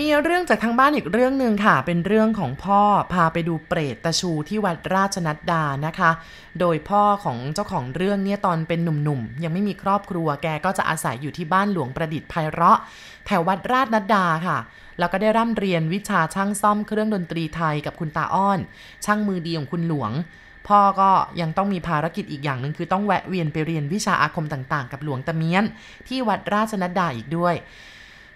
มีเรื่องจากทางบ้านอีกเรื่องหนึ่งค่ะ เป็นเรื่องของพ่อพาไปดูเปรตตะชูที่วัดราชนัดดานะคะ โดยพ่อของเจ้าของเรื่องเนี่ยตอนเป็นหนุ่มๆ ยังไม่มีครอบครัวแกก็จะอาศัยอยู่ที่บ้านหลวงประดิษฐ์ไพเราะ แถววัดราชนัดดาค่ะ แล้วก็ได้ร่ำเรียนวิชาช่างซ่อมเครื่องดนตรีไทยกับคุณตาอ้อน ช่างมือดีของคุณหลวง พ่อก็ยังต้องมีภารกิจอีกอย่างหนึ่งคือต้องแวะเวียนไปเรียนวิชาอาคมต่างๆ กับหลวงตะเมียน ที่วัดราชนัดดาอีกด้วย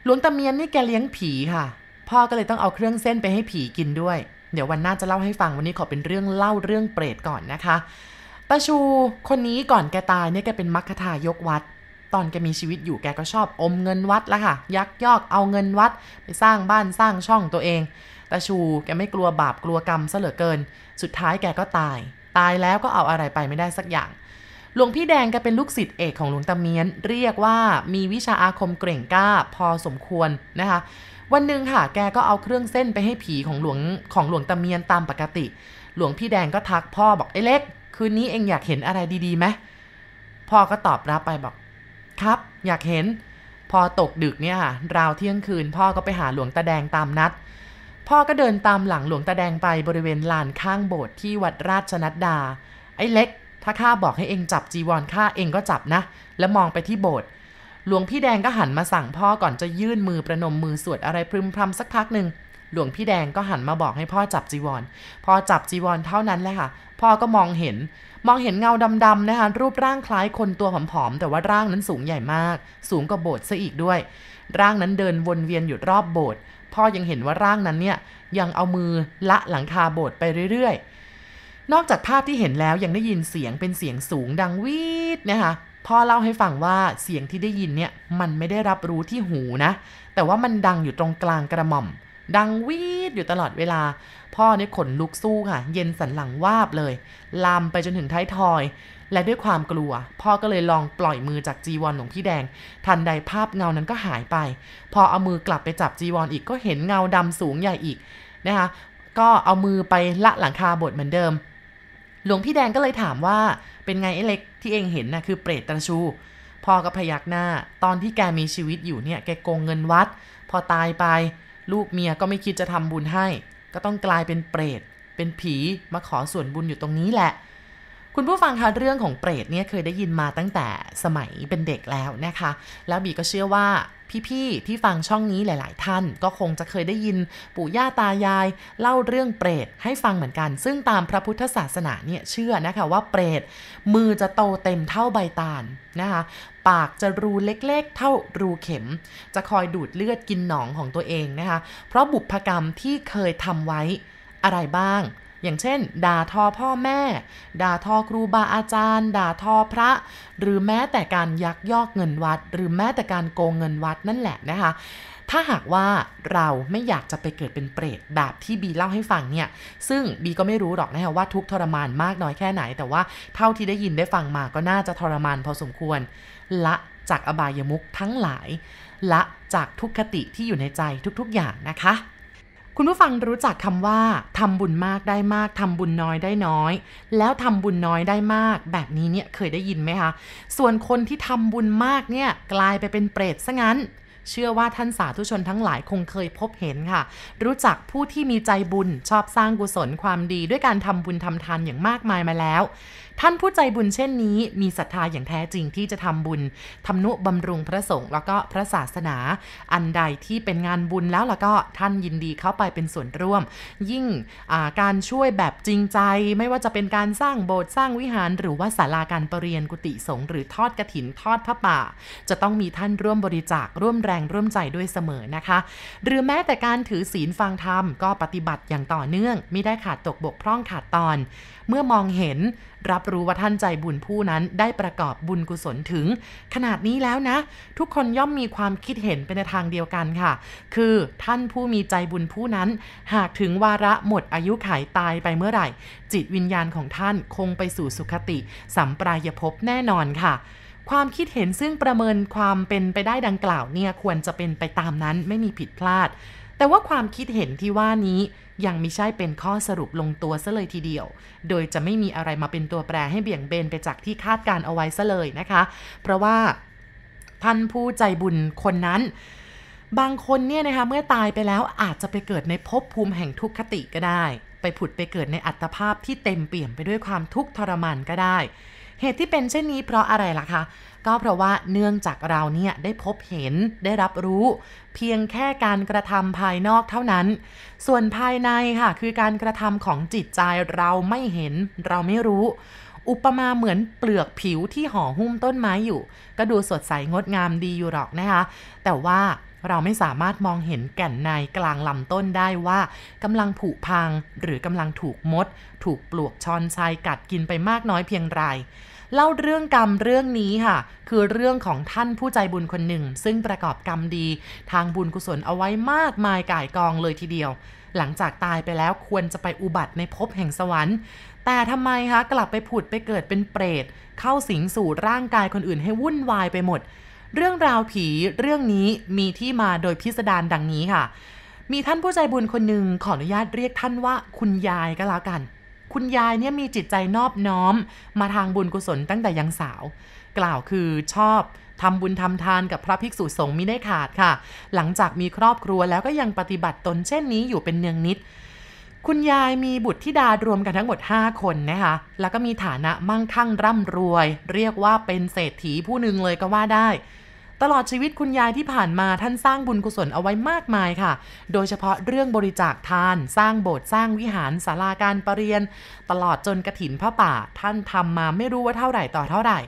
หลวงตาเมียนนี่แกเลี้ยงผีค่ะ พ่อก็เลยต้องเอาเครื่องเส้นไปให้ผีกินด้วย เดี๋ยววันหน้าจะเล่าให้ฟังวันนี้ขอเป็นเรื่องเล่าเรื่องเปรตก่อนนะคะตาชูคนนี้ก่อนแกตายเนี่ยแกเป็นมัคคทายกวัด ตอนแกมีชีวิตอยู่แกก็ชอบอมเงินวัดละค่ะ ยักยอกเอาเงินวัด ไปสร้างบ้านสร้างช่องตัวเองตาชูแกไม่กลัวบาปกลัวกรรมซะเหลือเกิน สุดท้ายแกก็ตาย ตายแล้วก็เอาอะไรไปไม่ได้สักอย่าง หลวงพี่แดงแกเป็นลูกศิษย์เอกของหลวงตาเมียน เรียกว่ามีวิชาอาคมเก่งกล้าพอสมควรนะคะ วันหนึ่งค่ะ แกก็เอาเครื่องเส้นไปให้ผีของหลวงของหลวงตาเมียนตามปกติ หลวงพี่แดงก็ทักพ่อบอกไอ้เล็ก คืนนี้เองอยากเห็นอะไรดีๆไหมพ่อก็ตอบรับไปบอกครับ อยากเห็น พอตกดึกเนี่ยค่ะราวเที่ยงคืน พ่อก็ไปหาหลวงตาแดงตามนัด พ่อก็เดินตามหลังหลวงตาแดงไปบริเวณลานข้างโบสถ์ที่วัดราชนัดดา ไอ้เล็ก ถ้าข้าบอกให้เองจับจีวรข้าเองก็จับนะ แล้วมองไปที่โบสถ์หลวงพี่แดงก็หันมาสั่งพ่อก่อนจะยื่นมือประนมมือสวดอะไรพรึมพรำสักพักหนึ่งหลวงพี่แดงก็หันมาบอกให้พ่อจับจีวร พอจับจีวรเท่านั้นแหละค่ะ พ่อก็มองเห็น มองเห็นเงาดำๆนะคะ รูปร่างคล้ายคนตัวผอมๆ แต่ว่าร่างนั้นสูงใหญ่มาก สูงกว่าโบสถ์ซะอีกด้วย ร่างนั้นเดินวนเวียนอยู่รอบโบสถ์ พ่อยังเห็นว่าร่างนั้นเนี่ยยังเอามือละหลังคาโบสถ์ไปเรื่อยๆ นอกจากภาพที่เห็นแล้วยังได้ยินเสียงเป็นเสียงสูงดังวีดนะคะพ่อเล่าให้ฟังว่าเสียงที่ได้ยินเนี่ยมันไม่ได้รับรู้ที่หูนะ แต่ว่ามันดังอยู่ตรงกลางกระหม่อม ดังวีดอยู่ตลอดเวลา พ่อเนี่ยขนลุกสู้ค่ะ เย็นสันหลังวาบเลย ลามไปจนถึงท้ายทอย และด้วยความกลัว พ่อก็เลยลองปล่อยมือจากจีวรหลวงพี่แดง ทันใดภาพเงานั้นก็หายไป พอเอามือกลับไปจับจีวรออีกก็เห็นเงาดำสูงใหญ่อีกนะคะก็เอามือไปละหลังคาบสถ์เหมือนเดิม หลวงพี่แดงก็เลยถามว่าเป็นไงไอ้เล็กที่เองเห็นนะ่ะคือเปรตตะชู พ่อก็พยักหน้า ตอนที่แกมีชีวิตอยู่เนี่ยแกโกงเงินวัด พอตายไป ลูกเมียก็ไม่คิดจะทำบุญให้ ก็ต้องกลายเป็นเปรต เป็นผีมาขอส่วนบุญอยู่ตรงนี้แหละ คุณผู้ฟังคะเรื่องของเปรตเนี่ยเคยได้ยินมาตั้งแต่สมัยเป็นเด็กแล้วนะคะ แล้วบีก็เชื่อว่าพี่ๆที่ฟังช่องนี้หลาย ๆ ท่าน ก็คงจะเคยได้ยินปู่ย่าตายาย เล่าเรื่องเปรตให้ฟังเหมือนกัน ซึ่งตามพระพุทธศาสนาเนี่ยเชื่อนะคะว่าเปรตมือจะโตเต็มเท่าใบตาลนะคะ ปากจะรูเล็กๆ เท่ารูเข็ม จะคอยดูดเลือดกินหนองของตัวเองนะคะ เพราะบุพกรรมที่เคยทำไว้อะไรบ้าง อย่างเช่น ด่าทอพ่อแม่ ด่าทอครูบาอาจารย์ ด่าทอพระ หรือแม้แต่การยักยอกเงินวัด หรือแม้แต่การโกงเงินวัดนั่นแหละนะคะถ้าหากว่าเราไม่อยากจะไปเกิดเป็นเปรตแบบที่บีเล่าให้ฟังเนี่ย ซึ่งบีก็ไม่รู้หรอกนะคะว่าทุกทรมานมากน้อยแค่ไหน แต่ว่าเท่าที่ได้ยินได้ฟังมาก็น่าจะทรมานพอสมควร ละจากอบายมุขทั้งหลาย ละจากทุกขติที่อยู่ในใจทุกๆอย่างนะคะ คุณผู้ฟังรู้จักคำว่าทำบุญมากได้มากทำบุญน้อยได้น้อย แล้วทำบุญน้อยได้มาก แบบนี้เนี่ยเคยได้ยินไหมคะ ส่วนคนที่ทำบุญมากเนี่ยกลายไปเป็นเปรตซะงั้น เชื่อว่าท่านสาธุชนทั้งหลายคงเคยพบเห็นค่ะ รู้จักผู้ที่มีใจบุญชอบสร้างกุศลความดีด้วยการทำบุญทำทานอย่างมากมายมาแล้ว ท่านผู้ใจบุญเช่นนี้ มีศรัทธาอย่างแท้จริงที่จะทำบุญทำนุบำรุงพระสงฆ์แล้วก็พระศาสนา อันใดที่เป็นงานบุญแล้วแล้วก็ท่านยินดีเข้าไปเป็นส่วนร่วม ยิ่งการช่วยแบบจริงใจ ไม่ว่าจะเป็นการสร้างโบสถ์สร้างวิหารหรือว่าศาลาการประเรียนกุฏิสงฆ์หรือทอดกระถินทอดพระป่า จะต้องมีท่านร่วมบริจาคร่วมแรงร่วมใจด้วยเสมอนะคะ หรือแม้แต่การถือศีลฟังธรรมก็ปฏิบัติอย่างต่อเนื่องไม่ได้ขาดตกบกพร่องขาดตอน เมื่อมองเห็นรับรู้ว่าท่านใจบุญผู้นั้นได้ประกอบบุญกุศลถึง ขนาดนี้แล้วนะ ทุกคนย่อมมีความคิดเห็นเป็นในทางเดียวกันค่ะ คือท่านผู้มีใจบุญผู้นั้น หากถึงวาระหมดอายุขัยตายไปเมื่อไหร่ จิตวิญญาณของท่านคงไปสู่สุคติ สัมปรายภพแน่นอนค่ะความคิดเห็นซึ่งประเมินความเป็นไปได้ดังกล่าวเนี่ยควรจะเป็นไปตามนั้นไม่มีผิดพลาด แต่ว่าความคิดเห็นที่ว่านี้ยังไม่ใช่เป็นข้อสรุปลงตัวซะเลยทีเดียว โดยจะไม่มีอะไรมาเป็นตัวแปรให้เบี่ยงเบนไปจากที่คาดการเอาไว้ซะเลยนะคะ เพราะว่าท่านผู้ใจบุญคนนั้น บางคนเนี่ยนะคะเมื่อตายไปแล้วอาจจะไปเกิดในภพภูมิแห่งทุกขติก็ได้ ไปผุดไปเกิดในอัตภาพที่เต็มเปี่ยมไปด้วยความทุกข์ทรมานก็ได้ เหตุที่เป็นเช่นนี้เพราะอะไรล่ะคะ ก็เพราะว่าเนื่องจากเราเนี่ยได้พบเห็นได้รับรู้ เพียงแค่การกระทำภายนอกเท่านั้น ส่วนภายในค่ะคือการกระทำของจิตใจเราไม่เห็นเราไม่รู้อุปมาเหมือนเปลือกผิวที่ห่อหุ้มต้นไม้อยู่ ก็ดูสดใสงดงามดีอยู่หรอกนะคะ แต่ว่าเราไม่สามารถมองเห็นแก่นในกลางลำต้นได้ว่ากำลังผุพังหรือกำลังถูกมด ถูกปลวกชอนชัยกัดกินไปมากน้อยเพียงไร เล่าเรื่องกรรมเรื่องนี้ค่ะ คือเรื่องของท่านผู้ใจบุญคนหนึ่ง ซึ่งประกอบกรรมดี ทางบุญกุศลเอาไว้มากมายก่ายกองเลยทีเดียว หลังจากตายไปแล้วควรจะไปอุบัติในภพแห่งสวรรค์ แต่ทำไมคะกลับไปผุดไปเกิดเป็นเปรต เข้าสิงสู่ร่างกายคนอื่นให้วุ่นวายไปหมด เรื่องราวผีเรื่องนี้มีที่มาโดยพิสดารดังนี้ค่ะมีท่านผู้ใจบุญคนหนึ่งขออนุญาตเรียกท่านว่าคุณยายก็แล้วกัน คุณยายเนี่ยมีจิตใจนอบน้อม มาทางบุญกุศลตั้งแต่ยังสาว กล่าวคือชอบทำบุญทำทานกับพระภิกษุสงฆ์มิได้ขาดค่ะ หลังจากมีครอบครัวแล้วก็ยังปฏิบัติตนเช่นนี้อยู่เป็นเนืองนิด คุณยายมีบุตรธิดารวมกันทั้งหมด 5 คนนะคะ แล้วก็มีฐานะมั่งคั่งร่ำรวย เรียกว่าเป็นเศรษฐีผู้หนึ่งเลยก็ว่าได้ ตลอดชีวิตคุณยายที่ผ่านมาท่านสร้างบุญกุศลเอาไว้มากมายค่ะ โดยเฉพาะเรื่องบริจาคทาน สร้างโบสถ์สร้างวิหารศาลาการประเรียน ตลอดจนกระถินพระป่า ท่านทำมาไม่รู้ว่าเท่าไหร่ต่อเท่าไหร่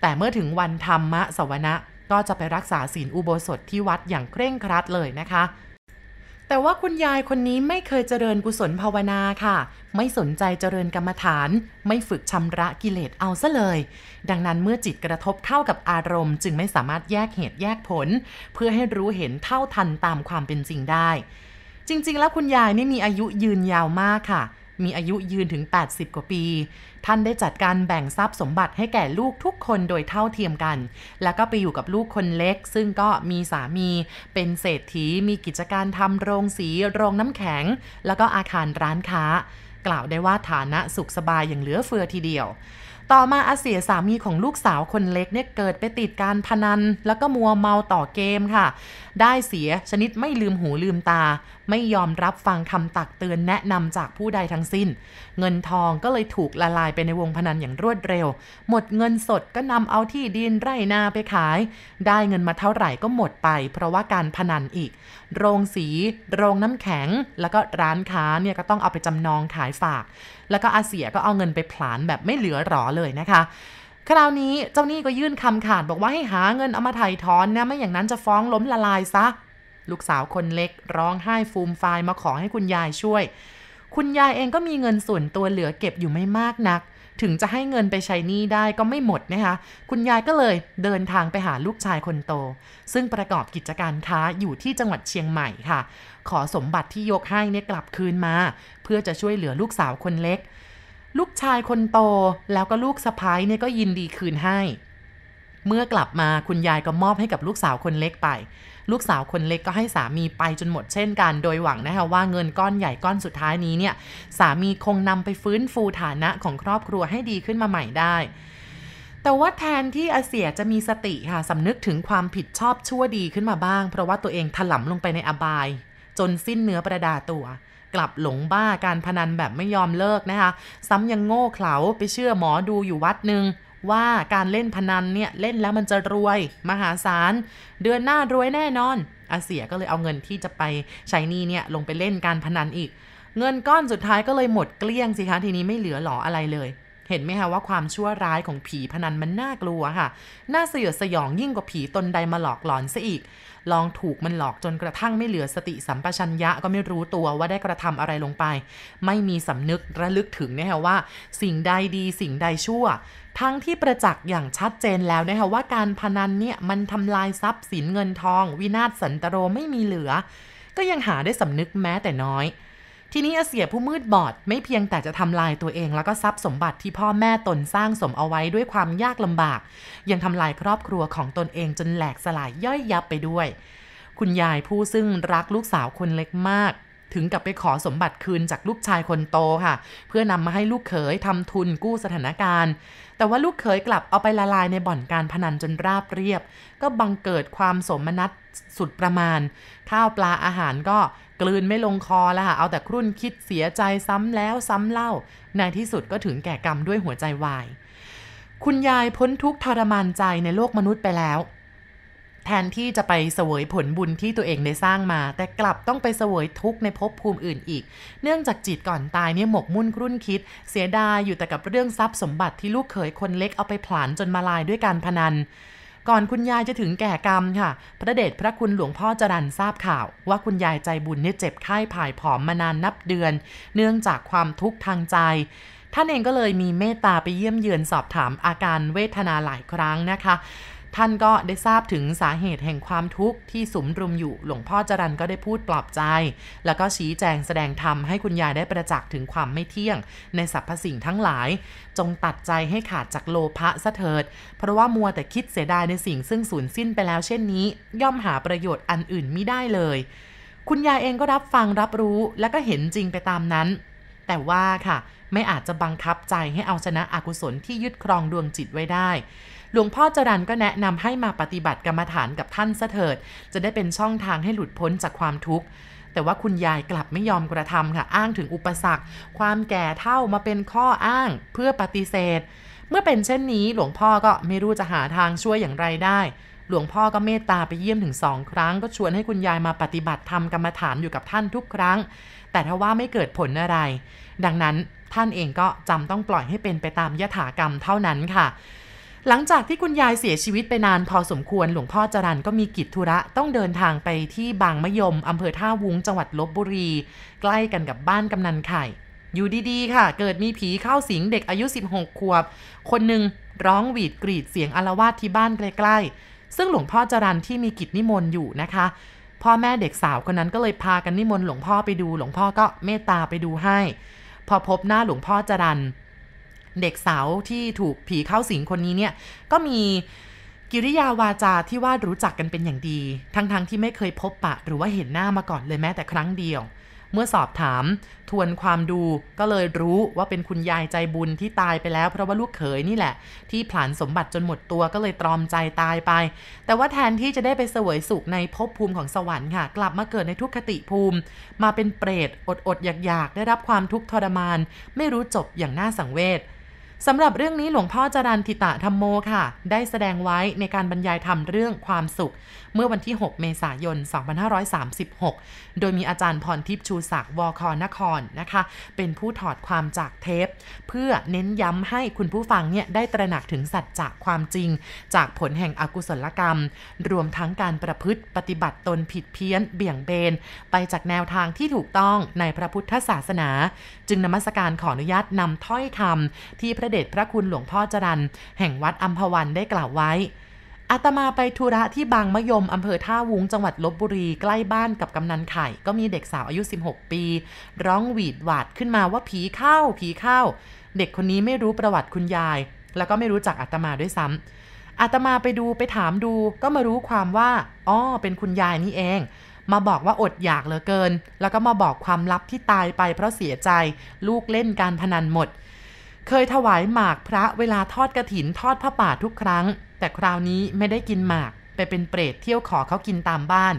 แต่เมื่อถึงวันธรรมะสวนะก็จะไปรักษาศีลอุโบสถที่วัดอย่างเคร่งครัดเลยนะคะ แต่ว่าคุณยายคนนี้ไม่เคยเจริญกุศลภาวนาค่ะ ไม่สนใจเจริญกรรมฐาน ไม่ฝึกชำระกิเลสเอาซะเลย ดังนั้นเมื่อจิตกระทบเข้ากับอารมณ์ จึงไม่สามารถแยกเหตุแยกผล เพื่อให้รู้เห็นเท่าทันตามความเป็นจริงได้ จริง ๆ แล้วคุณยายนี่มีอายุยืนยาวมากค่ะ มีอายุยืนถึง 80 กว่าปี ท่านได้จัดการแบ่งทรัพย์สมบัติให้แก่ลูกทุกคนโดยเท่าเทียมกัน แล้วก็ไปอยู่กับลูกคนเล็ก ซึ่งก็มีสามีเป็นเศรษฐีมีกิจการทำโรงสีโรงน้ำแข็ง แล้วก็อาคารร้านค้า กล่าวได้ว่าฐานะสุขสบายอย่างเหลือเฟือทีเดียวต่อมาอาเสียสามีของลูกสาวคนเล็กเนี่ยเกิดไปติดการพนัน แล้วก็มัวเมาต่อเกมค่ะ ได้เสียชนิดไม่ลืมหูลืมตาไม่ยอมรับฟังคำตักเตือนแนะนำจากผู้ใดทั้งสิ้น เงินทองก็เลยถูกละลายไปในวงพนันอย่างรวดเร็ว หมดเงินสดก็นำเอาที่ดินไร่นาไปขาย ได้เงินมาเท่าไหร่ก็หมดไป เพราะว่าการพนันอีก โรงสี โรงน้ำแข็ง แล้วก็ร้านค้าเนี่ยก็ต้องเอาไปจำนองขายฝาก แล้วก็อาเสียก็เอาเงินไปผลานแบบไม่เหลือหรอเลยนะคะคราวนี้เจ้าหนี้ก็ยื่นคำขาดบอกว่าให้หาเงินเอามาไถ่ถอนนะไม่อย่างนั้นจะฟ้องล้มละลายซะ ลูกสาวคนเล็ก ร้องไห้ฟูมฟายมาขอให้คุณยายช่วย คุณยายเองก็มีเงินส่วนตัวเหลือเก็บอยู่ไม่มากนัก ถึงจะให้เงินไปใช้หนี้ได้ก็ไม่หมดนะคะ คุณยายก็เลยเดินทางไปหาลูกชายคนโต ซึ่งประกอบกิจการค้าอยู่ที่จังหวัดเชียงใหม่ค่ะ ขอสมบัติที่ยกให้เนี่ยกลับคืนมา เพื่อจะช่วยเหลือลูกสาวคนเล็ก ลูกชายคนโตแล้วก็ลูกสะพ้ายเนี่ยก็ยินดีคืนให้ เมื่อกลับมาคุณยายก็มอบให้กับลูกสาวคนเล็กไป ลูกสาวคนเล็กก็ให้สามีไปจนหมดเช่นกัน โดยหวังนะคะว่าเงินก้อนใหญ่ก้อนสุดท้ายนี้เนี่ยสามีคงนำไปฟื้นฟูฐานะของครอบครัวให้ดีขึ้นมาใหม่ได้แต่ว่าแทนที่อาเสียจะมีสติค่ะสำนึกถึงความผิดชอบชั่วดีขึ้นมาบ้าง เพราะว่าตัวเองถลำลงไปในอบาย จนสิ้นเนื้อประดาตัว กลับหลงบ้าการพนันแบบไม่ยอมเลิกนะคะ ซ้ำยังโง่เขลาไปเชื่อหมอดูอยู่วัดหนึ่ง ว่าการเล่นพนันเนี่ยเล่นแล้วมันจะรวยมหาศาล เดือนหน้ารวยแน่นอนอาเสียก็เลยเอาเงินที่จะไปใช้นี่เนี่ยลงไปเล่นการพนันอีก เงินก้อนสุดท้ายก็เลยหมดเกลี้ยงสิคะทีนี้ไม่เหลือหลออะไรเลยเห็นไหมคะว่าความชั่วร้ายของผีพนันมันน่ากลัวค่ะ น่าสยดสยองยิ่งกว่าผีตนใดมาหลอกหลอนซะอีก ลองถูกมันหลอกจนกระทั่งไม่เหลือสติสัมปชัญญะก็ไม่รู้ตัวว่าได้กระทำอะไรลงไป ไม่มีสำนึกระลึกถึงนะคะว่า สิ่งใดดีสิ่งใดชั่ว ทั้งที่ประจักษ์อย่างชัดเจนแล้วนะคะว่าการพนันเนี่ยมันทำลายทรัพย์สินเงินทอง วินาศสันตโรไม่มีเหลือ ก็ยังหาได้สำนึกแม้แต่น้อย ทีนี้อาเสียผู้มืดบอดไม่เพียงแต่จะทำลายตัวเองแล้วก็ทรัพย์สมบัติที่พ่อแม่ตนสร้างสมเอาไว้ด้วยความยากลำบาก ยังทำลายครอบครัวของตนเองจนแหลกสลายย่อยยับไปด้วย คุณยายผู้ซึ่งรักลูกสาวคนเล็กมาก ถึงกับไปขอสมบัติคืนจากลูกชายคนโตค่ะ เพื่อนำมาให้ลูกเขยทำทุนกู้สถานการณ์ แต่ว่าลูกเขยกลับเอาไปละลายในบ่อนการพนันจนราบเรียบ ก็บังเกิดความสมนัตสุดประมาณ ข้าวปลาอาหารก็กลืนไม่ลงคอแล้วค่ะเอาแต่ครุ่นคิดเสียใจซ้ำแล้วซ้ำเล่า ในที่สุดก็ถึงแก่กรรมด้วยหัวใจวายคุณยายพ้นทุกทรมานใจในโลกมนุษย์ไปแล้ว แทนที่จะไปเสวยผลบุญที่ตัวเองได้สร้างมา แต่กลับต้องไปเสวยทุกข์ในภพภูมิอื่นอีก เนื่องจากจิตก่อนตายเนี่ยหมกมุ่นครุ่นคิด เสียดายอยู่แต่กับเรื่องทรัพย์สมบัติที่ลูกเขยคนเล็กเอาไปผลาญจนมาลายด้วยการพนัน ก่อนคุณยายจะถึงแก่กรรมค่ะ พระเดชพระคุณหลวงพ่อจรันทราบข่าว ว่าคุณยายใจบุญเนี่ยเจ็บไข้ผ่ายผอมมานานนับเดือน เนื่องจากความทุกข์ทางใจท่านเองก็เลยมีเมตตาไปเยี่ยมเยือนสอบถามอาการเวทนาหลายครั้งนะคะ ท่านก็ได้ทราบถึงสาเหตุแห่งความทุกข์ที่สุมรุมอยู่ หลวงพ่อจรันก็ได้พูดปลอบใจ แล้วก็ชี้แจงแสดงธรรมให้คุณยายได้ประจักษ์ถึงความไม่เที่ยง ในสรรพสิ่งทั้งหลาย จงตัดใจให้ขาดจากโลภะซะเถิด เพราะว่ามัวแต่คิดเสียดายในสิ่งซึ่งสูญสิ้นไปแล้วเช่นนี้ ย่อมหาประโยชน์อันอื่นไม่ได้เลย คุณยายเองก็รับฟังรับรู้และก็เห็นจริงไปตามนั้น แต่ว่าค่ะ ไม่อาจจะบังคับใจให้เอาชนะอกุศลที่ยึดครองดวงจิตไว้ได้ หลวงพ่อจรันก็แนะนำให้มาปฏิบัติกรรมฐานกับท่านซะเถิด จะได้เป็นช่องทางให้หลุดพ้นจากความทุกข์แต่ว่าคุณยายกลับไม่ยอมกระทำค่ะ อ้างถึงอุปสรรค ความแก่เท่ามาเป็นข้ออ้างเพื่อปฏิเสธ เมื่อเป็นเช่นนี้หลวงพ่อก็ไม่รู้จะหาทางช่วยอย่างไรได้ หลวงพ่อก็เมตตาไปเยี่ยมถึงสองครั้ง ก็ชวนให้คุณยายมาปฏิบัติธรรมกรรมฐานอยู่กับท่านทุกครั้ง แต่ถ้าว่าไม่เกิดผลอะไร ดังนั้นท่านเองก็จำต้องปล่อยให้เป็นไปตามยถากรรมเท่านั้นค่ะ หลังจากที่คุณยายเสียชีวิตไปนานพอสมควรหลวงพ่อจรันก็มีกิจธุระต้องเดินทางไปที่บางมะยมอำเภอท่าวุ้งจังหวัดลบบุรี ใกล้กันกับบ้านกำนันไข่ อยู่ดีๆ ค่ะ เกิดมีผีเข้าสิงเด็กอายุ 16 ขวบ คนหนึ่งร้องหวีดกรีดเสียงอารวาสที่บ้านใกล้ๆ ซึ่งหลวงพ่อจรันที่มีกิจนิมนต์อยู่นะคะ พ่อแม่เด็กสาวคนนั้นก็เลยพากันนิมนต์หลวงพ่อไปดู หลวงพ่อก็เมตตาไปดูให้ พอพบหน้าหลวงพ่อจรัน เด็กสาวที่ถูกผีเข้าสิงคนนี้เนี่ยก็มีกิริยาวาจาที่ว่ารู้จักกันเป็นอย่างดี ทั้งๆทที่ไม่เคยพบปะ หรือว่าเห็นหน้ามาก่อนเลยแม้แต่ครั้งเดียว เมื่อสอบถามทวนความดูก็เลยรู้ว่าเป็นคุณยายใจบุญที่ตายไปแล้ว เพราะว่าลูกเขยนี่แหละ ที่ผลานสมบัติจนหมดตัวก็เลยตรอมใจตายไป แต่ว่าแทนที่จะได้ไปเสวยสุขในภพภูมิของสวรรค์ค่ะ กลับมาเกิดในทุกขติภูมิ มาเป็นเปรตอดอดอยากๆ ได้รับความทุกข์ทรมาน ไม่รู้จบอย่างน่าสังเวช สำหรับเรื่องนี้หลวงพ่อจรันทิตะธรรมโมค่ะ ได้แสดงไว้ในการบรรยายธรรมเรื่องความสุข เมื่อวันที่ 6 เมษายน 2536 โดยมีอาจารย์พรทิพย์ชูศักดิ์วคนครนะคะ เป็นผู้ถอดความจากเทป เพื่อเน้นย้ำให้คุณผู้ฟังเนี่ยได้ตระหนักถึงสัจจะความจริง จากผลแห่งอกุศลกรรม รวมทั้งการประพฤติปฏิบัติตนผิดเพี้ยน เบี่ยงเบน ไปจากแนวทางที่ถูกต้องในพระพุทธศาสนา จึงนมัสการขออนุญาตนำถ้อยคำที่พระเดชพระคุณหลวงพ่อจรันแห่งวัดอัมพวันได้กล่าวไว้อาตมาไปธุระที่บางมะยมอำเภอท่าวุ้งจังหวัดลบบุรีใกล้บ้านกับกำนันไข่ ก็มีเด็กสาวอายุ 16 ปี ร้องหวีดหวาดขึ้นมาว่าผีเข้าผีเข้า เด็กคนนี้ไม่รู้ประวัติคุณยาย แล้วก็ไม่รู้จักอาตมาด้วยซ้ำอาตมาไปดูไปถามดู ก็มารู้ความว่าอ๋อเป็นคุณยายนี่เอง มาบอกว่าอดอยากเหลือเกิน แล้วก็มาบอกความลับที่ตายไปเพราะเสียใจ ลูกเล่นการพนันหมด เคยถวายหมากพระเวลาทอดกระถินทอดผ้าป่าทุกครั้ง แต่คราวนี้ไม่ได้กินหมาก ไปเป็นเปรตเที่ยวขอเขากินตามบ้าน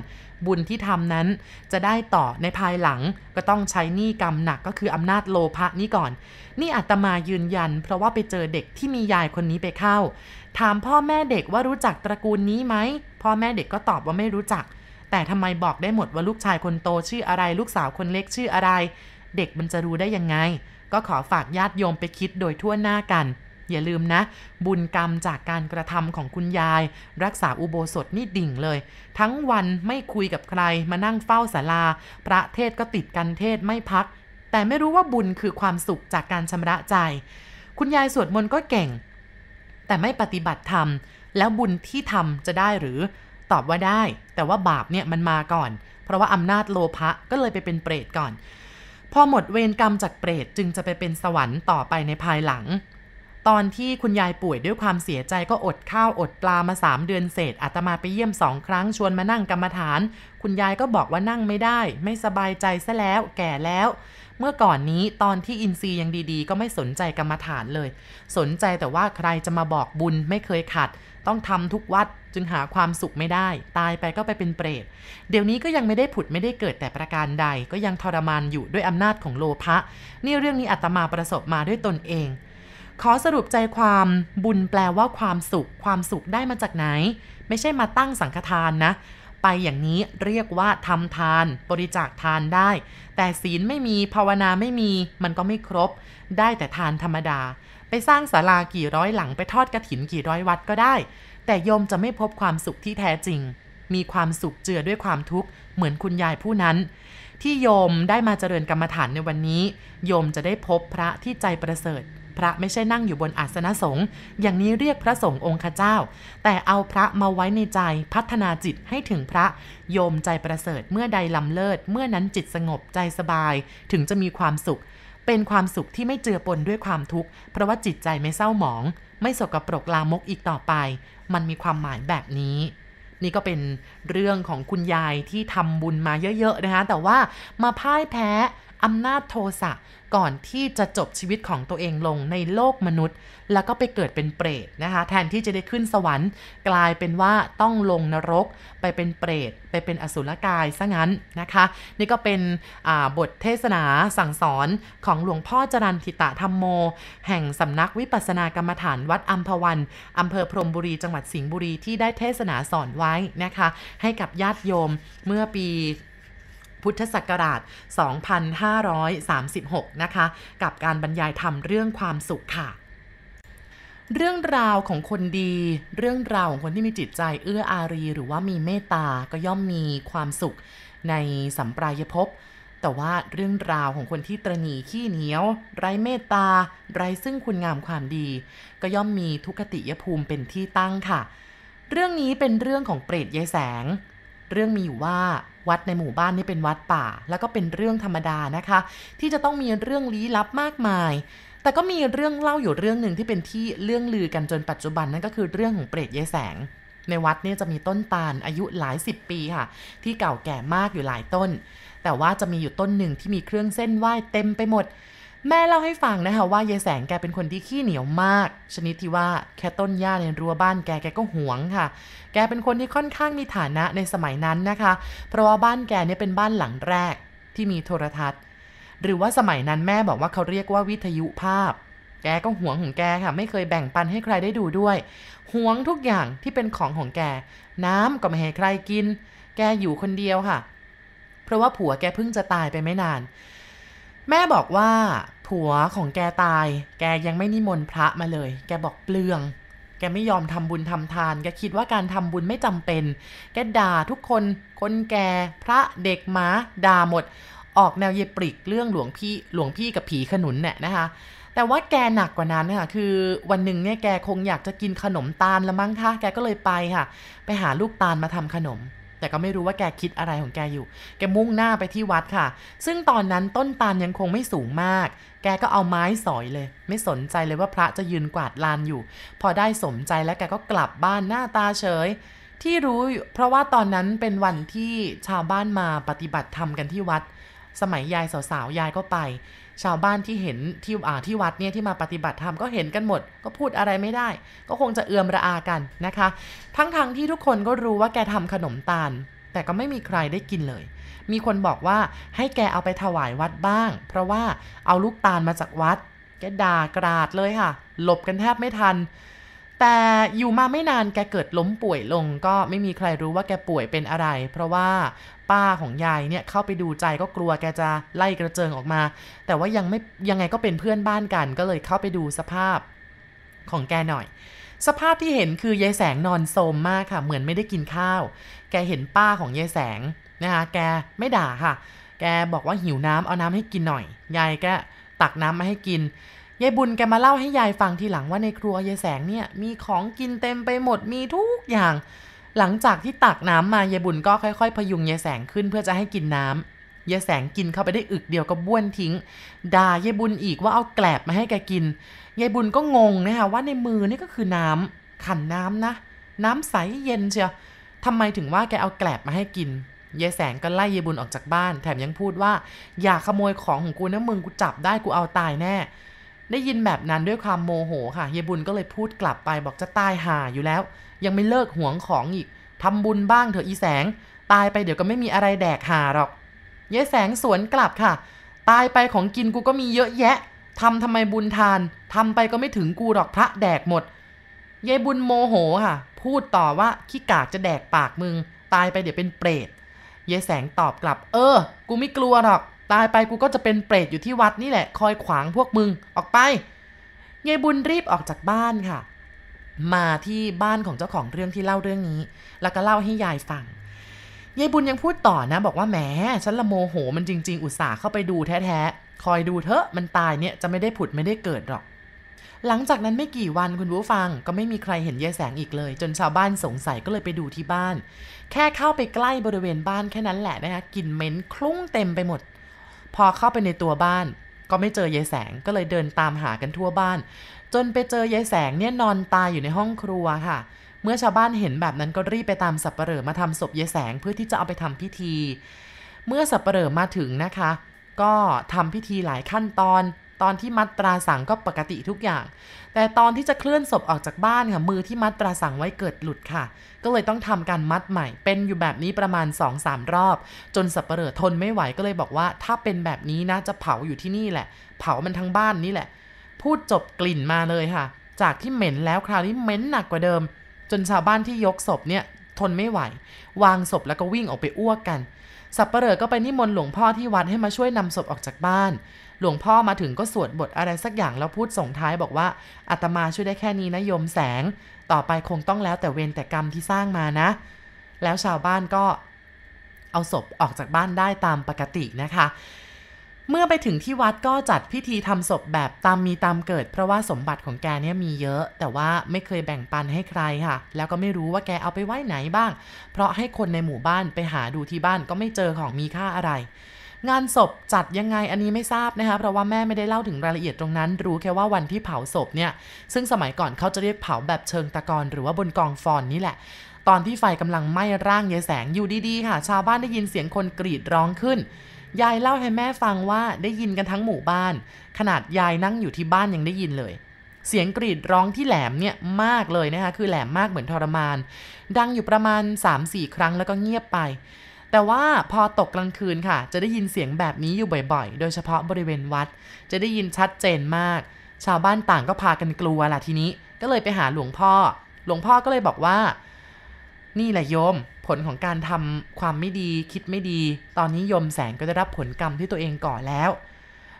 บุญที่ทำนั้นจะได้ต่อในภายหลังก็ต้องใช้หนี้กรรมหนักก็คืออำนาจโลภะนี้ก่อน นี่อาตมายืนยัน เพราะว่าไปเจอเด็กที่มียายคนนี้ไปเข้า ถามพ่อแม่เด็กว่ารู้จักตระกูลนี้ไหมพ่อแม่เด็กก็ตอบว่าไม่รู้จัก แต่ทำไมบอกได้หมดว่าลูกชายคนโตชื่ออะไร ลูกสาวคนเล็กชื่ออะไร เด็กมันจะรู้ได้ยังไง ก็ขอฝากญาติโยมไปคิดโดยทั่วหน้ากัน อย่าลืมนะ บุญกรรมจากการกระทำของคุณยาย รักษาอุโบสถนี่ดิ่งเลย ทั้งวันไม่คุยกับใครมานั่งเฝ้าศาลา พระเทศก็ติดกันเทศไม่พัก แต่ไม่รู้ว่าบุญคือความสุขจากการชำระใจ คุณยายสวดมนต์ก็เก่ง แต่ไม่ปฏิบัติธรรม แล้วบุญที่ทำจะได้หรือตอบว่าได้ แต่ว่าบาปเนี่ยมันมาก่อน เพราะว่าอำนาจโลภะก็เลยไปเป็นเปรตก่อน พอหมดเวรกรรมจากเปรตจึงจะไปเป็นสวรรค์ต่อไปในภายหลัง ตอนที่คุณยายป่วยด้วยความเสียใจก็อดข้าวอดปลามาสามเดือนเศษอาตมาไปเยี่ยมสองครั้งชวนมานั่งกรรมฐาน คุณยายก็บอกว่านั่งไม่ได้ ไม่สบายใจซะแล้วแก่แล้ว เมื่อก่อนนี้ตอนที่อินทรีย์ยังดีๆ ก็ไม่สนใจกรรมฐานเลย สนใจแต่ว่าใครจะมาบอกบุญไม่เคยขัด ต้องทำทุกวัดจึงหาความสุขไม่ได้ ตายไปก็ไปเป็นเปรต เดี๋ยวนี้ก็ยังไม่ได้ผุดไม่ได้เกิดแต่ประการใด ก็ยังทรมานอยู่ด้วยอำนาจของโลภะนี่เรื่องนี้อาตมาประสบมาด้วยตนเอง ขอสรุปใจความบุญแปลว่าความสุข ความสุขได้มาจากไหน ไม่ใช่มาตั้งสังฆทานนะ ไปอย่างนี้เรียกว่าทำทาน บริจาคทานได้ แต่ศีลไม่มีภาวนาไม่มี มันก็ไม่ครบ ได้แต่ทานธรรมดา ไปสร้างศาลากี่ร้อยหลังไปทอดกระถินกี่ร้อยวัดก็ได้ แต่โยมจะไม่พบความสุขที่แท้จริง มีความสุขเจือด้วยความทุกข์เหมือนคุณยายผู้นั้น ที่โยมได้มาเจริญกรรมฐานในวันนี้ โยมจะได้พบพระที่ใจประเสริฐพระไม่ใช่นั่งอยู่บนอาสนะสงฆ์อย่างนี้เรียกพระสงฆ์องค์ขเจ้า แต่เอาพระมาไว้ในใจพัฒนาจิตให้ถึงพระโยมใจประเสริฐเมื่อใดลำเลิศ เมื่อนั้นจิตสงบใจสบาย ถึงจะมีความสุข เป็นความสุขที่ไม่เจือปนด้วยความทุกข์ เพราะว่าจิตใจไม่เศร้าหมอง ไม่สกปรกลามกอีกต่อไป มันมีความหมายแบบนี้ นี่ก็เป็นเรื่องของคุณยายที่ทำบุญมาเยอะ ๆ นะคะ แต่ว่ามาพ่ายแพ้ อำนาจโทสะก่อนที่จะจบชีวิตของตัวเองลงในโลกมนุษย์ แล้วก็ไปเกิดเป็นเปรตนะคะ แทนที่จะได้ขึ้นสวรรค์ กลายเป็นว่าต้องลงนรก ไปเป็นเปรต ไปเป็นอสุรกายซะงั้นนะคะ นี่ก็เป็นบทเทศนาสั่งสอนของหลวงพ่อจรันทิตะธรรมโม แห่งสำนักวิปัสสนากรรมฐานวัดอัมพวันอำเภอพรมบุรีจังหวัดสิงห์บุรีที่ได้เทศนาสอนไว้นะคะ ให้กับญาติโยมเมื่อปี พุทธศักราช 2536 นะคะ กับการบรรยายธรรมเรื่องความสุขค่ะเรื่องราวของคนดี เรื่องราวของคนที่มีจิตใจเอื้ออารี หรือว่ามีเมตตาก็ย่อมมีความสุขในสัมปรายภพ แต่ว่าเรื่องราวของคนที่ตรณีขี้เหนียว ไร้เมตตา ไร้ซึ่งคุณงามความดี ก็ย่อมมีทุกขติยภูมิเป็นที่ตั้งค่ะ เรื่องนี้เป็นเรื่องของเปรตยายแสง เรื่องมีอยู่ว่าวัดในหมู่บ้านนี่เป็นวัดป่า แล้วก็เป็นเรื่องธรรมดานะคะ ที่จะต้องมีเรื่องลี้ลับมากมาย แต่ก็มีเรื่องเล่าอยู่เรื่องหนึ่งที่เป็นที่เรื่องลือกันจนปัจจุบันนั่นก็คือเรื่องของเปรตยายแสง ในวัดเนี่ยจะมีต้นตาลอายุหลายสิบปีค่ะ ที่เก่าแก่มากอยู่หลายต้น แต่ว่าจะมีอยู่ต้นหนึ่งที่มีเครื่องเส้นไหว้เต็มไปหมด แม่เล่าให้ฟังนะคะว่ายายแสงแกเป็นคนที่ขี้เหนียวมาก ชนิดที่ว่าแค่ต้นหญ้าในรั้วบ้านแกแกก็หวงค่ะ แกเป็นคนที่ค่อนข้างมีฐานะในสมัยนั้นนะคะ เพราะว่าบ้านแกเนี่ยเป็นบ้านหลังแรกที่มีโทรทัศน์ หรือว่าสมัยนั้นแม่บอกว่าเขาเรียกว่าวิทยุภาพ แกก็หวงของแกค่ะ ไม่เคยแบ่งปันให้ใครได้ดูด้วยหวงทุกอย่างที่เป็นของของแก น้ำก็ไม่ให้ใครกิน แกอยู่คนเดียวค่ะ เพราะว่าผัวแกเพิ่งจะตายไปไม่นาน แม่บอกว่า ผัวของแกตาย แกยังไม่นิมนต์พระมาเลย แกบอกเปลือง แกไม่ยอมทำบุญทำทาน แกคิดว่าการทำบุญไม่จำเป็น แกด่าทุกคน คนแก พระเด็กหมาด่าหมด ออกแนวเยปริกเรื่องหลวงพี่ หลวงพี่กับผีขนุนเนี่ยนะคะ แต่ว่าแกหนักกว่านั้นค่ะ คือวันหนึ่งเนี่ยแกคงอยากจะกินขนมตาลละมั้งคะแกก็เลยไปค่ะ ไปหาลูกตาลมาทำขนมแต่ก็ไม่รู้ว่าแกคิดอะไรของแกอยู่ แกมุ่งหน้าไปที่วัดค่ะ ซึ่งตอนนั้นต้นตาลยังคงไม่สูงมาก แกก็เอาไม้สอยเลย ไม่สนใจเลยว่าพระจะยืนกวาดลานอยู่ พอได้สมใจแล้วแกก็กลับบ้านหน้าตาเฉย ที่รู้เพราะว่าตอนนั้นเป็นวันที่ชาวบ้านมาปฏิบัติธรรมกันที่วัด สมัยยายสาวๆยายก็ไป ชาวบ้านที่เห็นที่อ่าที่วัดเนี่ยที่มาปฏิบัติธรรมก็เห็นกันหมด ก็พูดอะไรไม่ได้ ก็คงจะเอือมระอากันนะคะ ทั้งๆทที่ทุกคนก็รู้ว่าแกทำขนมตาล แต่ก็ไม่มีใครได้กินเลย มีคนบอกว่าให้แกเอาไปถวายวัดบ้าง เพราะว่าเอาลูกตาลมาจากวัด แกด่ากราดเลยค่ะ หลบกันแทบไม่ทัน แต่อยู่มาไม่นานแกเกิดล้มป่วยลง ก็ไม่มีใครรู้ว่าแกป่วยเป็นอะไร เพราะว่าป้าของยายเนี่ยเข้าไปดูใจก็กลัวแกจะไล่กระเจิงออกมา แต่ว่ายังไม่ยังไงก็เป็นเพื่อนบ้านกัน ก็เลยเข้าไปดูสภาพของแกหน่อย สภาพที่เห็นคือยายแสงนอนโทมมากค่ะ เหมือนไม่ได้กินข้าว แกเห็นป้าของยายแสง นะคะแกไม่ด่าค่ะ แกบอกว่าหิวน้ำเอาน้ำให้กินหน่อย ยายแกตักน้ำมาให้กิน ยายบุญแกมาเล่าให้ยายฟังทีหลังว่าในครัวยายแสงเนี่ยมีของกินเต็มไปหมดมีทุกอย่าง หลังจากที่ตักน้ำมายายบุญก็ค่อย ๆ พยุงยายแสงขึ้นเพื่อจะให้กินน้ำยายแสงกินเข้าไปได้อึกเดียวก็บ้วนทิ้งด่ายายบุญอีกว่าเอาแกลบมาให้แกกินยายบุญก็งงนะคะว่าในมือนี่ก็คือน้ำขันน้ำนะ น้ำใสเย็นเชียวทำไมถึงว่าแกเอาแกลบมาให้กิน ยายแสงก็ไล่ยายบุญออกจากบ้าน แถมยังพูดว่า อย่าขโมยของของกูนะมึงกูจับได้กูเอาตายแน่ ได้ยินแบบนั้นด้วยความโมโหค่ะยายบุญก็เลยพูดกลับไปบอกจะตายห่าอยู่แล้ว ยังไม่เลิกหวงของอีกทำบุญบ้างเถอะอีแสง ตายไปเดี๋ยวก็ไม่มีอะไรแดกหาหรอกยายแสงสวนกลับค่ะ ตายไปของกินกูก็มีเยอะแยะทำทำไมบุญทานทำไปก็ไม่ถึงกูหรอกพระแดกหมดยายบุญโมโหค่ะ พูดต่อว่าขี้กากจะแดกปากมึง ตายไปเดี๋ยวเป็นเปรต ยายแสงตอบกลับ เออ กูไม่กลัวหรอก ตายไปกูก็จะเป็นเปรตอยู่ที่วัดนี่แหละ คอยขวางพวกมึง ออกไป ยายบุญรีบออกจากบ้านค่ะ มาที่บ้านของเจ้าของเรื่องที่เล่าเรื่องนี้ แล้วก็เล่าให้ยายฟัง ยายบุญยังพูดต่อนะ บอกว่าแหม ฉันละโมโหมันจริง ๆ อุตส่าห์เข้าไปดูแท้ๆ คอยดูเถอะ มันตายเนี่ยจะไม่ได้ผุดไม่ได้เกิดหรอก หลังจากนั้นไม่กี่วันคุณผู้ฟังก็ไม่มีใครเห็นยายแสงอีกเลย จนชาวบ้านสงสัยก็เลยไปดูที่บ้าน แค่เข้าไปใกล้บริเวณบ้านแค่นั้นแหละนะคะกลิ่นเหม็นคลุ้งเต็มไปหมด พอเข้าไปในตัวบ้าน ก็ไม่เจอยายแสงก็เลยเดินตามหากันทั่วบ้าน จนไปเจอยายแสงเนี่ยนอนตายอยู่ในห้องครัวค่ะ เมื่อชาวบ้านเห็นแบบนั้นก็รีบไปตามสับปเหร่อมาทำศพยายแสงเพื่อที่จะเอาไปทำพิธี เมื่อสับปเหร่อมาถึงนะคะ ก็ทำพิธีหลายขั้นตอน ตอนที่มัดตราสังก็ปกติทุกอย่าง แต่ตอนที่จะเคลื่อนศพออกจากบ้านค่ะมือที่มัดตราสังไว้เกิดหลุดค่ะ ก็เลยต้องทำการมัดใหม่ เป็นอยู่แบบนี้ประมาณ 2-3 รอบ จนสับปเหร่อทนไม่ไหวก็เลยบอกว่า ถ้าเป็นแบบนี้นะจะเผาอยู่ที่นี่แหละ เผามันทั้งบ้านนี่แหละ พูดจบกลิ่นมาเลยค่ะ จากที่เหม็นแล้วคราวนี้เหม็นหนักกว่าเดิม จนชาวบ้านที่ยกศพเนี่ยทนไม่ไหว วางศพแล้วก็วิ่งออกไปอ้วกกันสับปเหร่อก็ไปนิมนต์หลวงพ่อที่วัดให้มาช่วยนำศพออกจากบ้าน หลวงพ่อมาถึงก็สวดบทอะไรสักอย่างแล้วพูดส่งท้ายบอกว่าอาตมาช่วยได้แค่นี้นะโยมแสง ต่อไปคงต้องแล้วแต่เวรแต่กรรมที่สร้างมานะ แล้วชาวบ้านก็เอาศพออกจากบ้านได้ตามปกตินะคะ เมื่อไปถึงที่วัดก็จัดพิธีทำศพแบบตามมีตามเกิด เพราะว่าสมบัติของแกเนี่ยมีเยอะ แต่ว่าไม่เคยแบ่งปันให้ใครค่ะ แล้วก็ไม่รู้ว่าแกเอาไปไว้ไหนบ้าง เพราะให้คนในหมู่บ้านไปหาดูที่บ้านก็ไม่เจอของมีค่าอะไร งานศพจัดยังไงอันนี้ไม่ทราบนะคะเพราะว่าแม่ไม่ได้เล่าถึงรายละเอียดตรงนั้น รู้แค่ว่าวันที่เผาศพเนี่ย ซึ่งสมัยก่อนเขาจะเรียกเผาแบบเชิงตะกอนหรือว่าบนกองฟอนนี่แหละตอนที่ไฟกำลังไหม้ร่างยายแสงอยู่ดีๆค่ะ ชาวบ้านได้ยินเสียงคนกรีดร้องขึ้น ยายเล่าให้แม่ฟังว่าได้ยินกันทั้งหมู่บ้าน ขนาดยายนั่งอยู่ที่บ้านยังได้ยินเลย เสียงกรีดร้องที่แหลมเนี่ยมากเลยนะคะคือแหลมมากเหมือนทรมาน ดังอยู่ประมาณ 3-4 ครั้งแล้วก็เงียบไป แต่ว่าพอตกกลางคืนค่ะ จะได้ยินเสียงแบบนี้อยู่บ่อยๆ โดยเฉพาะบริเวณวัด จะได้ยินชัดเจนมาก ชาวบ้านต่างก็พากันกลัวล่ะทีนี้ ก็เลยไปหาหลวงพ่อ หลวงพ่อก็เลยบอกว่า นี่แหละโยม ผลของการทำความไม่ดีคิดไม่ดี ตอนนี้โยมแสงก็ได้รับผลกรรมที่ตัวเองก่อแล้ว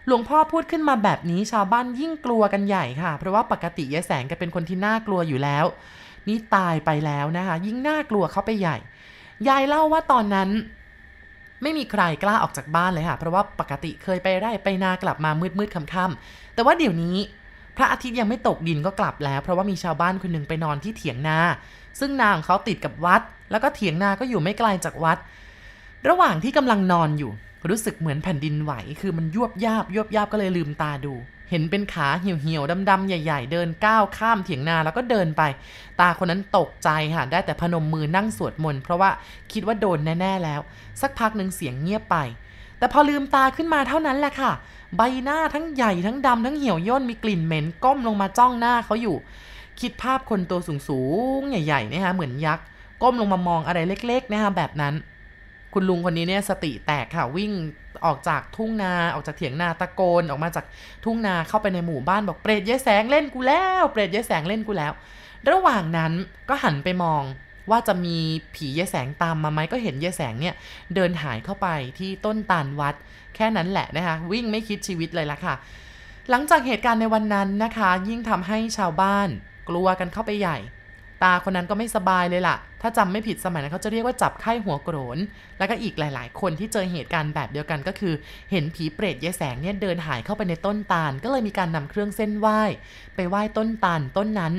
หลวงพ่อพูดขึ้นมาแบบนี้ชาวบ้านยิ่งกลัวกันใหญ่ค่ะ เพราะว่าปกติยายแสงก็เป็นคนที่น่ากลัวอยู่แล้ว นี่ตายไปแล้วนะคะ ยิ่งน่ากลัวเข้าไปใหญ่ ยายเล่าว่าตอนนั้น ไม่มีใครกล้าออกจากบ้านเลยค่ะ เพราะว่าปกติเคยไปไร่ไปนากลับมามืดๆค่ำๆแต่ว่าเดี๋ยวนี้ พระอาทิตย์ยังไม่ตกดินก็กลับแล้ว เพราะว่ามีชาวบ้านคนนึงไปนอนที่เถียงนา ซึ่งนาของเขาติดกับวัด แล้วก็เถียงนาก็อยู่ไม่ไกลจากวัด ระหว่างที่กำลังนอนอยู่ รู้สึกเหมือนแผ่นดินไหว คือมันยวบยาบยวบยาบก็เลยลืมตาดู เห็นเป็นขาเหี่ยวๆดำๆใหญ่ ๆ เดินก้าวข้ามเถียงนาแล้วก็เดินไป ตาคนนั้นตกใจค่ะได้แต่พนมมือนั่งสวดมนต์เพราะว่าคิดว่าโดนแน่ ๆ แล้ว สักพักหนึ่งเสียงเงียบไป แต่พอลืมตาขึ้นมาเท่านั้นแหละค่ะ ใบหน้าทั้งใหญ่ทั้งดำทั้งเหี่ยวย่นมีกลิ่นเหม็นก้มลงมาจ้องหน้าเขาอยู่ คิดภาพคนตัวสูงๆใหญ่ๆนะคะเหมือนยักษ์ก้มลงมามองอะไรเล็ก ๆ นะคะแบบนั้น คุณลุงคนนี้เนี่ยสติแตกค่ะวิ่ง ออกจากทุ่งนาออกจากเถียงนาตะโกนออกมาจากทุ่งนาเข้าไปในหมู่บ้านบอกเปรตยายแสงเล่นกูแล้วเปรตยายแสงเล่นกูแล้ว ระหว่างนั้นก็หันไปมองว่าจะมีผียายแสงตามมาไหมก็เห็นยายแสงเนี่ยเดินหายเข้าไปที่ต้นตาลวัด แค่นั้นแหละนะคะ วิ่งไม่คิดชีวิตเลยละค่ะ หลังจากเหตุการณ์ในวันนั้นนะคะ ยิ่งทำให้ชาวบ้านกลัวกันเข้าไปใหญ่ ตาคนนั้นก็ไม่สบายเลยล่ะ ถ้าจำไม่ผิดสมัยนั้นเขาจะเรียกว่าจับไข้หัวโกรน แล้วก็อีกหลาย ๆ คนที่เจอเหตุการณ์แบบเดียวกันก็คือ เห็นผีเปรตยายแสงเนี่ยเดินหายเข้าไปในต้นตาล ก็เลยมีการนำเครื่องเส้นไหว้ ไปไหว้ต้นตาลต้นนั้น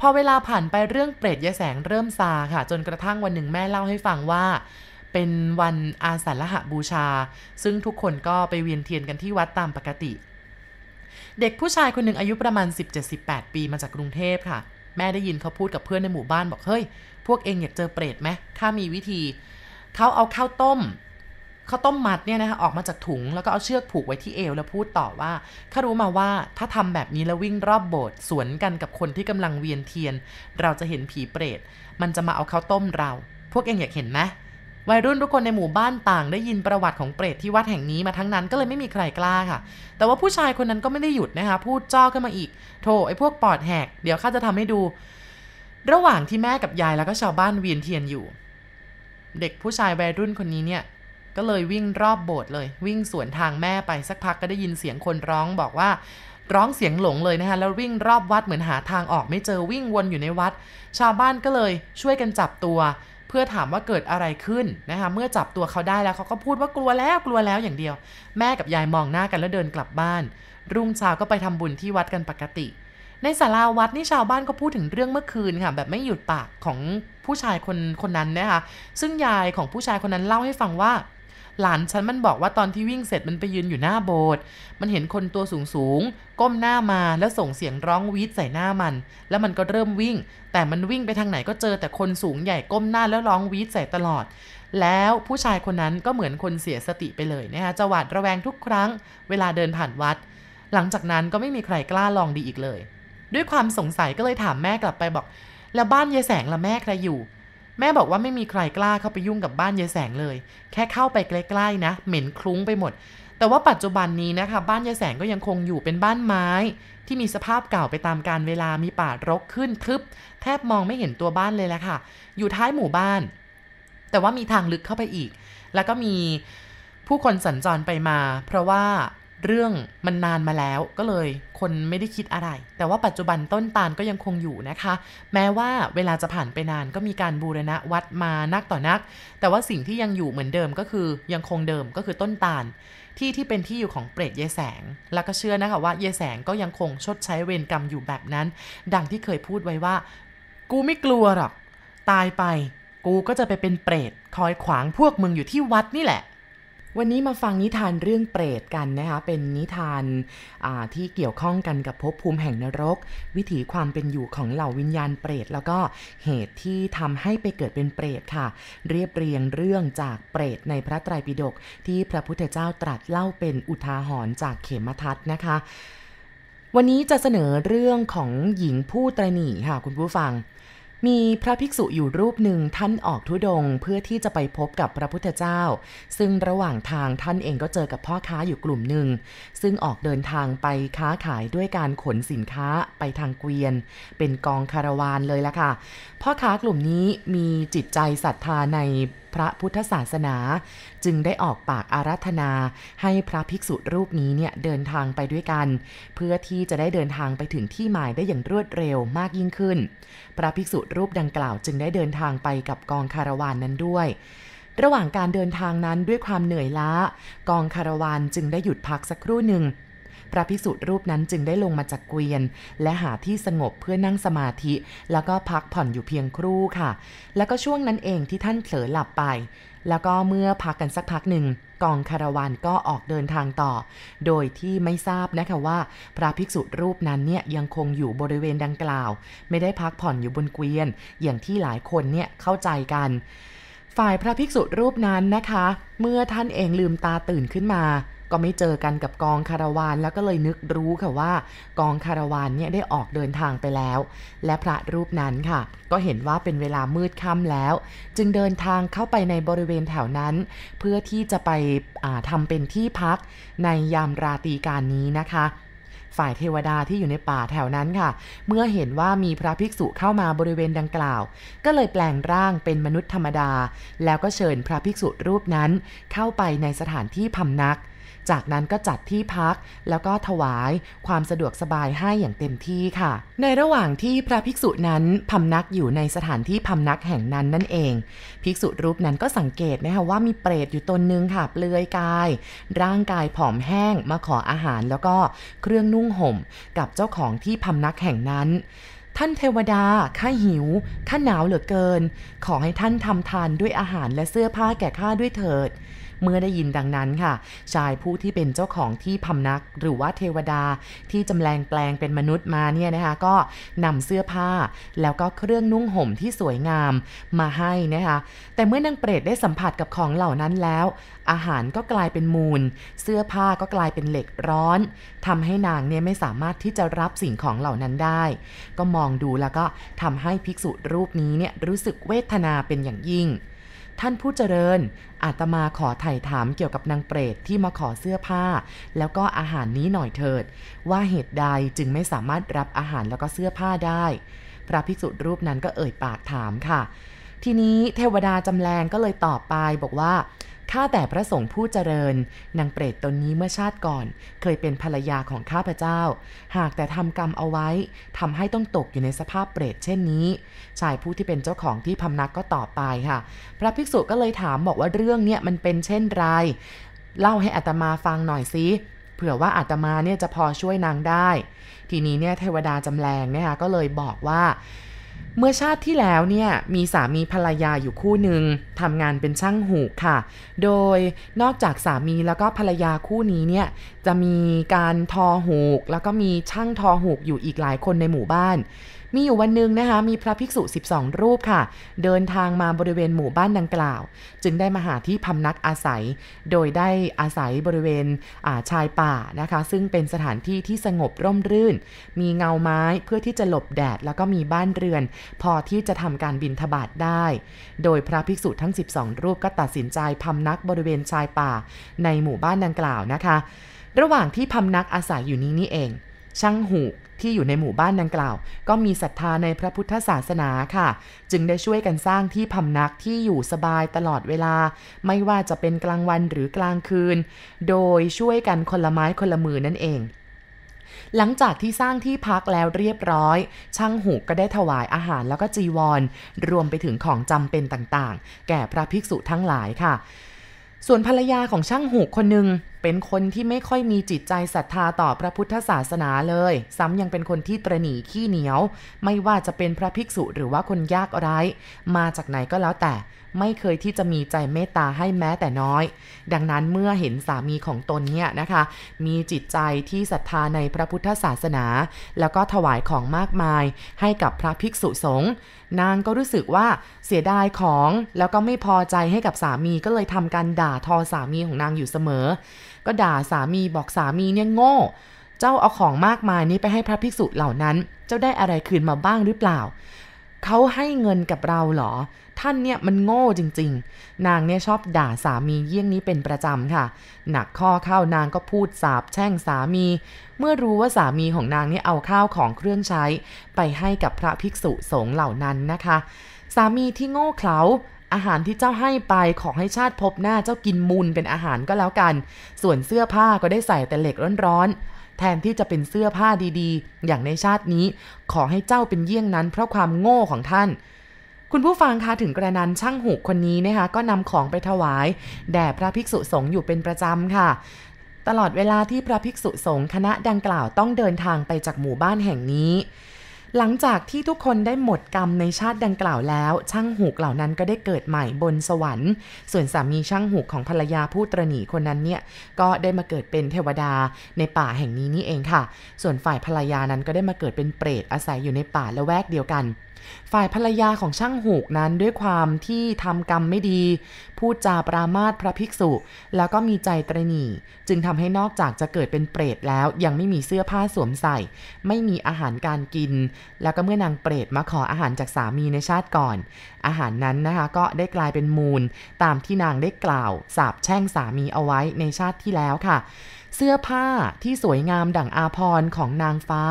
พอเวลาผ่านไปเรื่องเปรตยายแสงเริ่มซาค่ะ จนกระทั่งวันหนึ่งแม่เล่าให้ฟังว่าเเป็นวันอาสาฬหบูชา ซึ่งทุกคนก็ไปเวียนเทียนกันที่วัดตามปกติ เด็กผู้ชายคนหนึ่งอายุประมาณ 17-18 ปีมาจากกรุงเทพค่ะ แม่ได้ยินเขาพูดกับเพื่อนในหมู่บ้านบอกเฮ้ย พวกเองอยากเจอเปรตไหมข้ามีวิธี เขาเอาข้าวต้มข้าวต้มมัดเนี่ยนะคะออกมาจากถุงแล้วก็เอาเชือกผูกไว้ที่เอวแล้วพูดต่อว่าข้ารู้มาว่าถ้าทำแบบนี้แล้ววิ่งรอบโบสถ์สวนกันกับคนที่กำลังเวียนเทียน เราจะเห็นผีเปรต มันจะมาเอาข้าวต้มเรา พวกเองอยากเห็นไหม วัยรุ่นทุกคนในหมู่บ้านต่างได้ยินประวัติของเปรตที่วัดแห่งนี้มาทั้งนั้นก็เลยไม่มีใครกล้าค่ะ แต่ว่าผู้ชายคนนั้นก็ไม่ได้หยุดนะคะพูดจ้อขึ้นมาอีก โธ่ไอ้พวกปอดแหก เดี๋ยวข้าจะทำให้ดู ระหว่างที่แม่กับยายแล้วก็ชาวบ้านเวียนเทียนอยู่ เด็กผู้ชายวัยรุ่นคนนี้เนี่ยก็เลยวิ่งรอบโบสถ์เลย วิ่งสวนทางแม่ไปสักพักก็ได้ยินเสียงคนร้องบอกว่าร้องเสียงหลงเลยนะคะแล้ววิ่งรอบวัดเหมือนหาทางออกไม่เจอวิ่งวนอยู่ในวัด ชาวบ้านก็เลยช่วยกันจับตัว พื่อถามว่าเกิดอะไรขึ้นนะคะเมื่อจับตัวเขาได้แล้วเขาก็พูดว่ากลัวแล้วกลัวแล้วอย่างเดียว แม่กับยายมองหน้ากันแล้วเดินกลับบ้าน รุ่งเช้าก็ไปทำบุญที่วัดกันปกติ ในศาลาวัดนี่ชาวบ้านก็พูดถึงเรื่องเมื่อคืนค่ะแบบไม่หยุดปากของผู้ชายคนคนนั้นนะคะซึ่งยายของผู้ชายคนนั้นเล่าให้ฟังว่า หลานฉันมันบอกว่าตอนที่วิ่งเสร็จมันไปยืนอยู่หน้าโบสถ์มันเห็นคนตัวสูงสูงก้มหน้ามาแล้วส่งเสียงร้องวีดใส่หน้ามัน แล้วมันก็เริ่มวิ่ง แต่มันวิ่งไปทางไหนก็เจอแต่คนสูงใหญ่ก้มหน้าแล้วร้องวีดใส่ตลอด แล้วผู้ชายคนนั้นก็เหมือนคนเสียสติไปเลยนะคะจะหวาดระแวงทุกครั้ง เวลาเดินผ่านวัด หลังจากนั้นก็ไม่มีใครกล้าลองดีอีกเลย ด้วยความสงสัยก็เลยถามแม่กลับไปบอก แล้วบ้านยายแสงละแม่ใครอยู่ แม่บอกว่าไม่มีใครกล้าเข้าไปยุ่งกับบ้านยายแสงเลย แค่เข้าไปใกล้ๆนะ เหม็นคลุ้งไปหมด แต่ว่าปัจจุบันนี้นะคะ บ้านยายแสงก็ยังคงอยู่เป็นบ้านไม้ ที่มีสภาพเก่าไปตามการเวลามีป่ารกขึ้นทึบ แทบมองไม่เห็นตัวบ้านเลยแหละค่ะ อยู่ท้ายหมู่บ้าน แต่ว่ามีทางลึกเข้าไปอีก แล้วก็มีผู้คนสัญจรไปมา เพราะว่า เรื่องมันนานมาแล้วก็เลยคนไม่ได้คิดอะไร แต่ว่าปัจจุบันต้นตาลก็ยังคงอยู่นะคะ แม้ว่าเวลาจะผ่านไปนานก็มีการบูรณะวัดมานักต่อนัก แต่ว่าสิ่งที่ยังอยู่เหมือนเดิมก็คือยังคงเดิมก็คือต้นตาล ที่ที่เป็นที่อยู่ของเปรตเยแสง แล้วก็เชื่อนะคะว่าเยแสงก็ยังคงชดใช้เวรกรรมอยู่แบบนั้น ดังที่เคยพูดไว้ว่า กูไม่กลัวหรอกตายไป กูก็จะไปเป็นเปรตคอยขวางพวกมึงอยู่ที่วัดนี่แหละ วันนี้มาฟังนิทานเรื่องเปรตกันนะคะเป็นนิทานที่เกี่ยวข้องกันกับภพภูมิแห่งนรก วิถีความเป็นอยู่ของเหล่าวิญญาณเปรต แล้วก็เหตุที่ทำให้ไปเกิดเป็นเปรตค่ะ เรียบเรียงเรื่องจากเปรตในพระไตรปิฎกที่พระพุทธเจ้าตรัสเล่าเป็นอุทาหรณ์จากเขมทัศนะคะ วันนี้จะเสนอเรื่องของหญิงผู้ตรณีค่ะคุณผู้ฟัง มีพระภิกษุอยู่รูปหนึ่งท่านออกทุดงเพื่อที่จะไปพบกับพระพุทธเจ้า ซึ่งระหว่างทางท่านเองก็เจอกับพ่อค้าอยู่กลุ่มหนึ่ง ซึ่งออกเดินทางไปค้าขายด้วยการขนสินค้าไปทางเกวียน เป็นกองคาราวานเลยละค่ะ พ่อค้ากลุ่มนี้มีจิตใจศรัทธาใน พระพุทธศาสนา จึงได้ออกปากอารัธนา ให้พระภิกษุรูปนี้เนี่ยเดินทางไปด้วยกัน เพื่อที่จะได้เดินทางไปถึงที่หมายได้อย่างรวดเร็วมากยิ่งขึ้น พระภิกษุรูปดังกล่าวจึงได้เดินทางไปกับกองคาราวานนั้นด้วยระหว่างการเดินทางนั้นด้วยความเหนื่อยล้า กองคาราวานจึงได้หยุดพักสักครู่หนึ่ง พระพิสุรูปนั้นจึงได้ลงมาจากเกวียน และหาที่สงบเพื่อนั่งสมาธิ แล้วก็พักผ่อนอยู่เพียงครู่ค่ะ แล้วก็ช่วงนั้นเองที่ท่านเผลอหลับไป แล้วก็เมื่อพักกันสักพักหนึ่งกองคาราวานก็ออกเดินทางต่อ โดยที่ไม่ทราบนะคะว่า พระภิกษุรูปนั้นเนี่ยยังคงอยู่บริเวณดังกล่าว ไม่ได้พักผ่อนอยู่บนเกวียน อย่างที่หลายคนเนี่ยเข้าใจกัน ฝ่ายพระภิกษุรูปนั้นนะคะ เมื่อท่านเองลืมตาตื่นขึ้นมา ก็ไม่เจอกันกับกองคาราวานแล้วก็เลยนึกรู้ค่ะว่า กองคาราวานเนี่ยได้ออกเดินทางไปแล้ว และพระรูปนั้นค่ะ ก็เห็นว่าเป็นเวลามืดค่ำแล้ว จึงเดินทางเข้าไปในบริเวณแถวนั้น เพื่อที่จะไปทำเป็นที่พักในยามราตรีการนี้นะคะฝ่ายเทวดาที่อยู่ในป่าแถวนั้นค่ะ เมื่อเห็นว่ามีพระภิกษุเข้ามาบริเวณดังกล่าว ก็เลยแปลงร่างเป็นมนุษย์ธรรมดา แล้วก็เชิญพระภิกษุรูปนั้นเข้าไปในสถานที่พำนัก จากนั้นก็จัดที่พัก แล้วก็ถวายความสะดวกสบายให้อย่างเต็มที่ค่ะ ในระหว่างที่พระภิกษุนั้นพำนักอยู่ในสถานที่พำนักแห่งนั้นนั่นเอง ภิกษุรูปนั้นก็สังเกตนะคะว่ามีเปรตอยู่ตนนึงค่ะ เปลือยกาย ร่างกายผอมแห้งมาขออาหารแล้วก็เครื่องนุ่งห่ม กับเจ้าของที่พำนักแห่งนั้นท่านเทวดา ข้าหิว ข้าหนาวเหลือเกิน ขอให้ท่านทำทานด้วยอาหารและเสื้อผ้าแก่ข้าด้วยเถิด เมื่อได้ยินดังนั้นค่ะ ชายผู้ที่เป็นเจ้าของที่พำนักหรือว่าเทวดาที่จำแรงแปลงเป็นมนุษย์มาเนี่ยนะคะ ก็นำเสื้อผ้า แล้วก็เครื่องนุ่งห่มที่สวยงามมาให้นะคะ แต่เมื่อนางเปรตได้สัมผัสกับของเหล่านั้นแล้ว อาหารก็กลายเป็นมูล เสื้อผ้าก็กลายเป็นเหล็กร้อนทำให้นางเนี่ยไม่สามารถที่จะรับสิ่งของเหล่านั้นได้ ก็มองดูแล้วก็ทำให้ภิกษุรูปนี้เนี่ยรู้สึกเวทนาเป็นอย่างยิ่ง ท่านผู้เจริญ อาตมาขอไถ่ถามเกี่ยวกับนางเปรตที่มาขอเสื้อผ้า แล้วก็อาหารนี้หน่อยเถิด ว่าเหตุใดจึงไม่สามารถรับอาหารแล้วก็เสื้อผ้าได้ พระภิกษุรูปนั้นก็เอ่ยปากถามค่ะ ทีนี้เทวดาจำแรงก็เลยตอบไปบอกว่า ข้าแต่พระสงฆ์ผู้เจริญ นางเปรตตนนี้เมื่อชาติก่อน เคยเป็นภรรยาของข้าพเจ้า หากแต่ทำกรรมเอาไว้ทำให้ต้องตกอยู่ในสภาพเปรตเช่นนี้ ชายผู้ที่เป็นเจ้าของที่พำนักก็ตอบไปค่ะ พระภิกษุก็เลยถามบอกว่าเรื่องเนี้ยมันเป็นเช่นไรเล่าให้อัตมาฟังหน่อยสิเผื่อว่าอาตมาเนี่ยจะพอช่วยนางได้ ทีนี้เนี่ยเทวดาจำแรงเนี่ยก็เลยบอกว่า เมื่อชาติที่แล้วเนี่ยมีสามีภรรยาอยู่คู่หนึ่งทำงานเป็นช่างหูกค่ะ โดยนอกจากสามีแล้วก็ภรรยาคู่นี้เนี่ยจะมีการทอหูก แล้วก็มีช่างทอหูกอยู่อีกหลายคนในหมู่บ้าน มีอยู่วันหนึ่งนะคะ มีพระภิกษุ 12 รูปค่ะ เดินทางมาบริเวณหมู่บ้านดังกล่าว จึงได้มาหาที่พำนักอาศัย โดยได้อาศัยบริเวณชายป่านะคะ ซึ่งเป็นสถานที่ที่สงบร่มรื่น มีเงาไม้เพื่อที่จะหลบแดด แล้วก็มีบ้านเรือน พอที่จะทำการบินทบาทได้ โดยพระภิกษุทั้ง 12 รูปก็ตัดสินใจพำนักบริเวณชายป่า ในหมู่บ้านดังกล่าวนะคะ ระหว่างที่พำนักอาศัยอยู่นี้นี่เอง ช่างหูที่อยู่ในหมู่บ้านดังกล่าว ก็มีศรัทธาในพระพุทธศาสนาค่ะ จึงได้ช่วยกันสร้างที่พำนักที่อยู่สบายตลอดเวลา ไม่ว่าจะเป็นกลางวันหรือกลางคืน โดยช่วยกันคนละไม้คนละมือนั่นเองหลังจากที่สร้างที่พักแล้วเรียบร้อย ช่างหูก็ได้ถวายอาหารแล้วก็จีวร รวมไปถึงของจำเป็นต่างๆ แก่พระภิกษุทั้งหลายค่ะ ส่วนภรรยาของช่างหูคนหนึ่ง เป็นคนที่ไม่ค่อยมีจิตใจศรัทธาต่อพระพุทธศาสนาเลย ซ้ำยังเป็นคนที่ตรหนีขี้เหนียว ไม่ว่าจะเป็นพระภิกษุหรือว่าคนยากไร้ มาจากไหนก็แล้วแต่ไม่เคยที่จะมีใจเมตตาให้แม้แต่น้อย ดังนั้นเมื่อเห็นสามีของตนเนี่ยนะคะ มีจิตใจที่ศรัทธาในพระพุทธศาสนา แล้วก็ถวายของมากมาย ให้กับพระภิกษุสงฆ์นางก็รู้สึกว่าเสียดายของแล้วก็ไม่พอใจให้กับสามีก็เลยทำการด่าทอสามีของนางอยู่เสมอ ก็ด่าสามีบอกสามีเนี่ยโง่ เจ้าเอาของมากมายนี้ไปให้พระภิกษุเหล่านั้น เจ้าได้อะไรคืนมาบ้างหรือเปล่า เขาให้เงินกับเราเหรอ ท่านเนี่ยมันโง่จริง ๆ นางเนี่ยชอบด่าสามีเยี่ยงนี้เป็นประจำค่ะ หนักข้อเข้านางก็พูดสาบแช่งสามี เมื่อรู้ว่าสามีของนางเนี่ยเอาข้าวของเครื่องใช้ ไปให้กับพระภิกษุสงฆ์เหล่านั้นนะคะ สามีที่โง่เขลา อาหารที่เจ้าให้ไปขอให้ชาติพบหน้าเจ้ากินมูลเป็นอาหารก็แล้วกัน ส่วนเสื้อผ้าก็ได้ใส่แต่เหล็กร้อนๆ แทนที่จะเป็นเสื้อผ้าดีๆ อย่างในชาตินี้ ขอให้เจ้าเป็นเยี่ยงนั้นเพราะความโง่ของท่าน คุณผู้ฟังคะถึงกระนั้นช่างหูคนนี้นะคะก็นำของไปถวาย แด่พระภิกษุสงฆ์อยู่เป็นประจำค่ะตลอดเวลาที่พระภิกษุสงฆ์คณะดังกล่าวต้องเดินทางไปจากหมู่บ้านแห่งนี้ หลังจากที่ทุกคนได้หมดกรรมในชาติดังกล่าวแล้ว ช่างหูกเหล่านั้นก็ได้เกิดใหม่บนสวรรค์ ส่วนสามีช่างหูกของภรรยาผู้ตรณีคนนั้นเนี่ยก็ได้มาเกิดเป็นเทวดาในป่าแห่งนี้นี่เองค่ะ ส่วนฝ่ายภรรยานั้นก็ได้มาเกิดเป็นเปรตอาศัยอยู่ในป่าละแวกเดียวกัน ฝ่ายภรรยาของช่างหูกนั้นด้วยความที่ทำกรรมไม่ดี พูดจาปรามาสพระภิกษุ แล้วก็มีใจตรณีจึงทำให้นอกจากจะเกิดเป็นเปรตแล้ว ยังไม่มีเสื้อผ้าสวมใส่ ไม่มีอาหารการกิน แล้วก็เมื่อนางเปรตมาขออาหารจากสามีในชาติก่อน อาหารนั้นนะคะก็ได้กลายเป็นมูล ตามที่นางได้กล่าว สาบแช่งสามีเอาไว้ในชาติที่แล้วค่ะ เสื้อผ้าที่สวยงามดั่งอาพรของนางฟ้า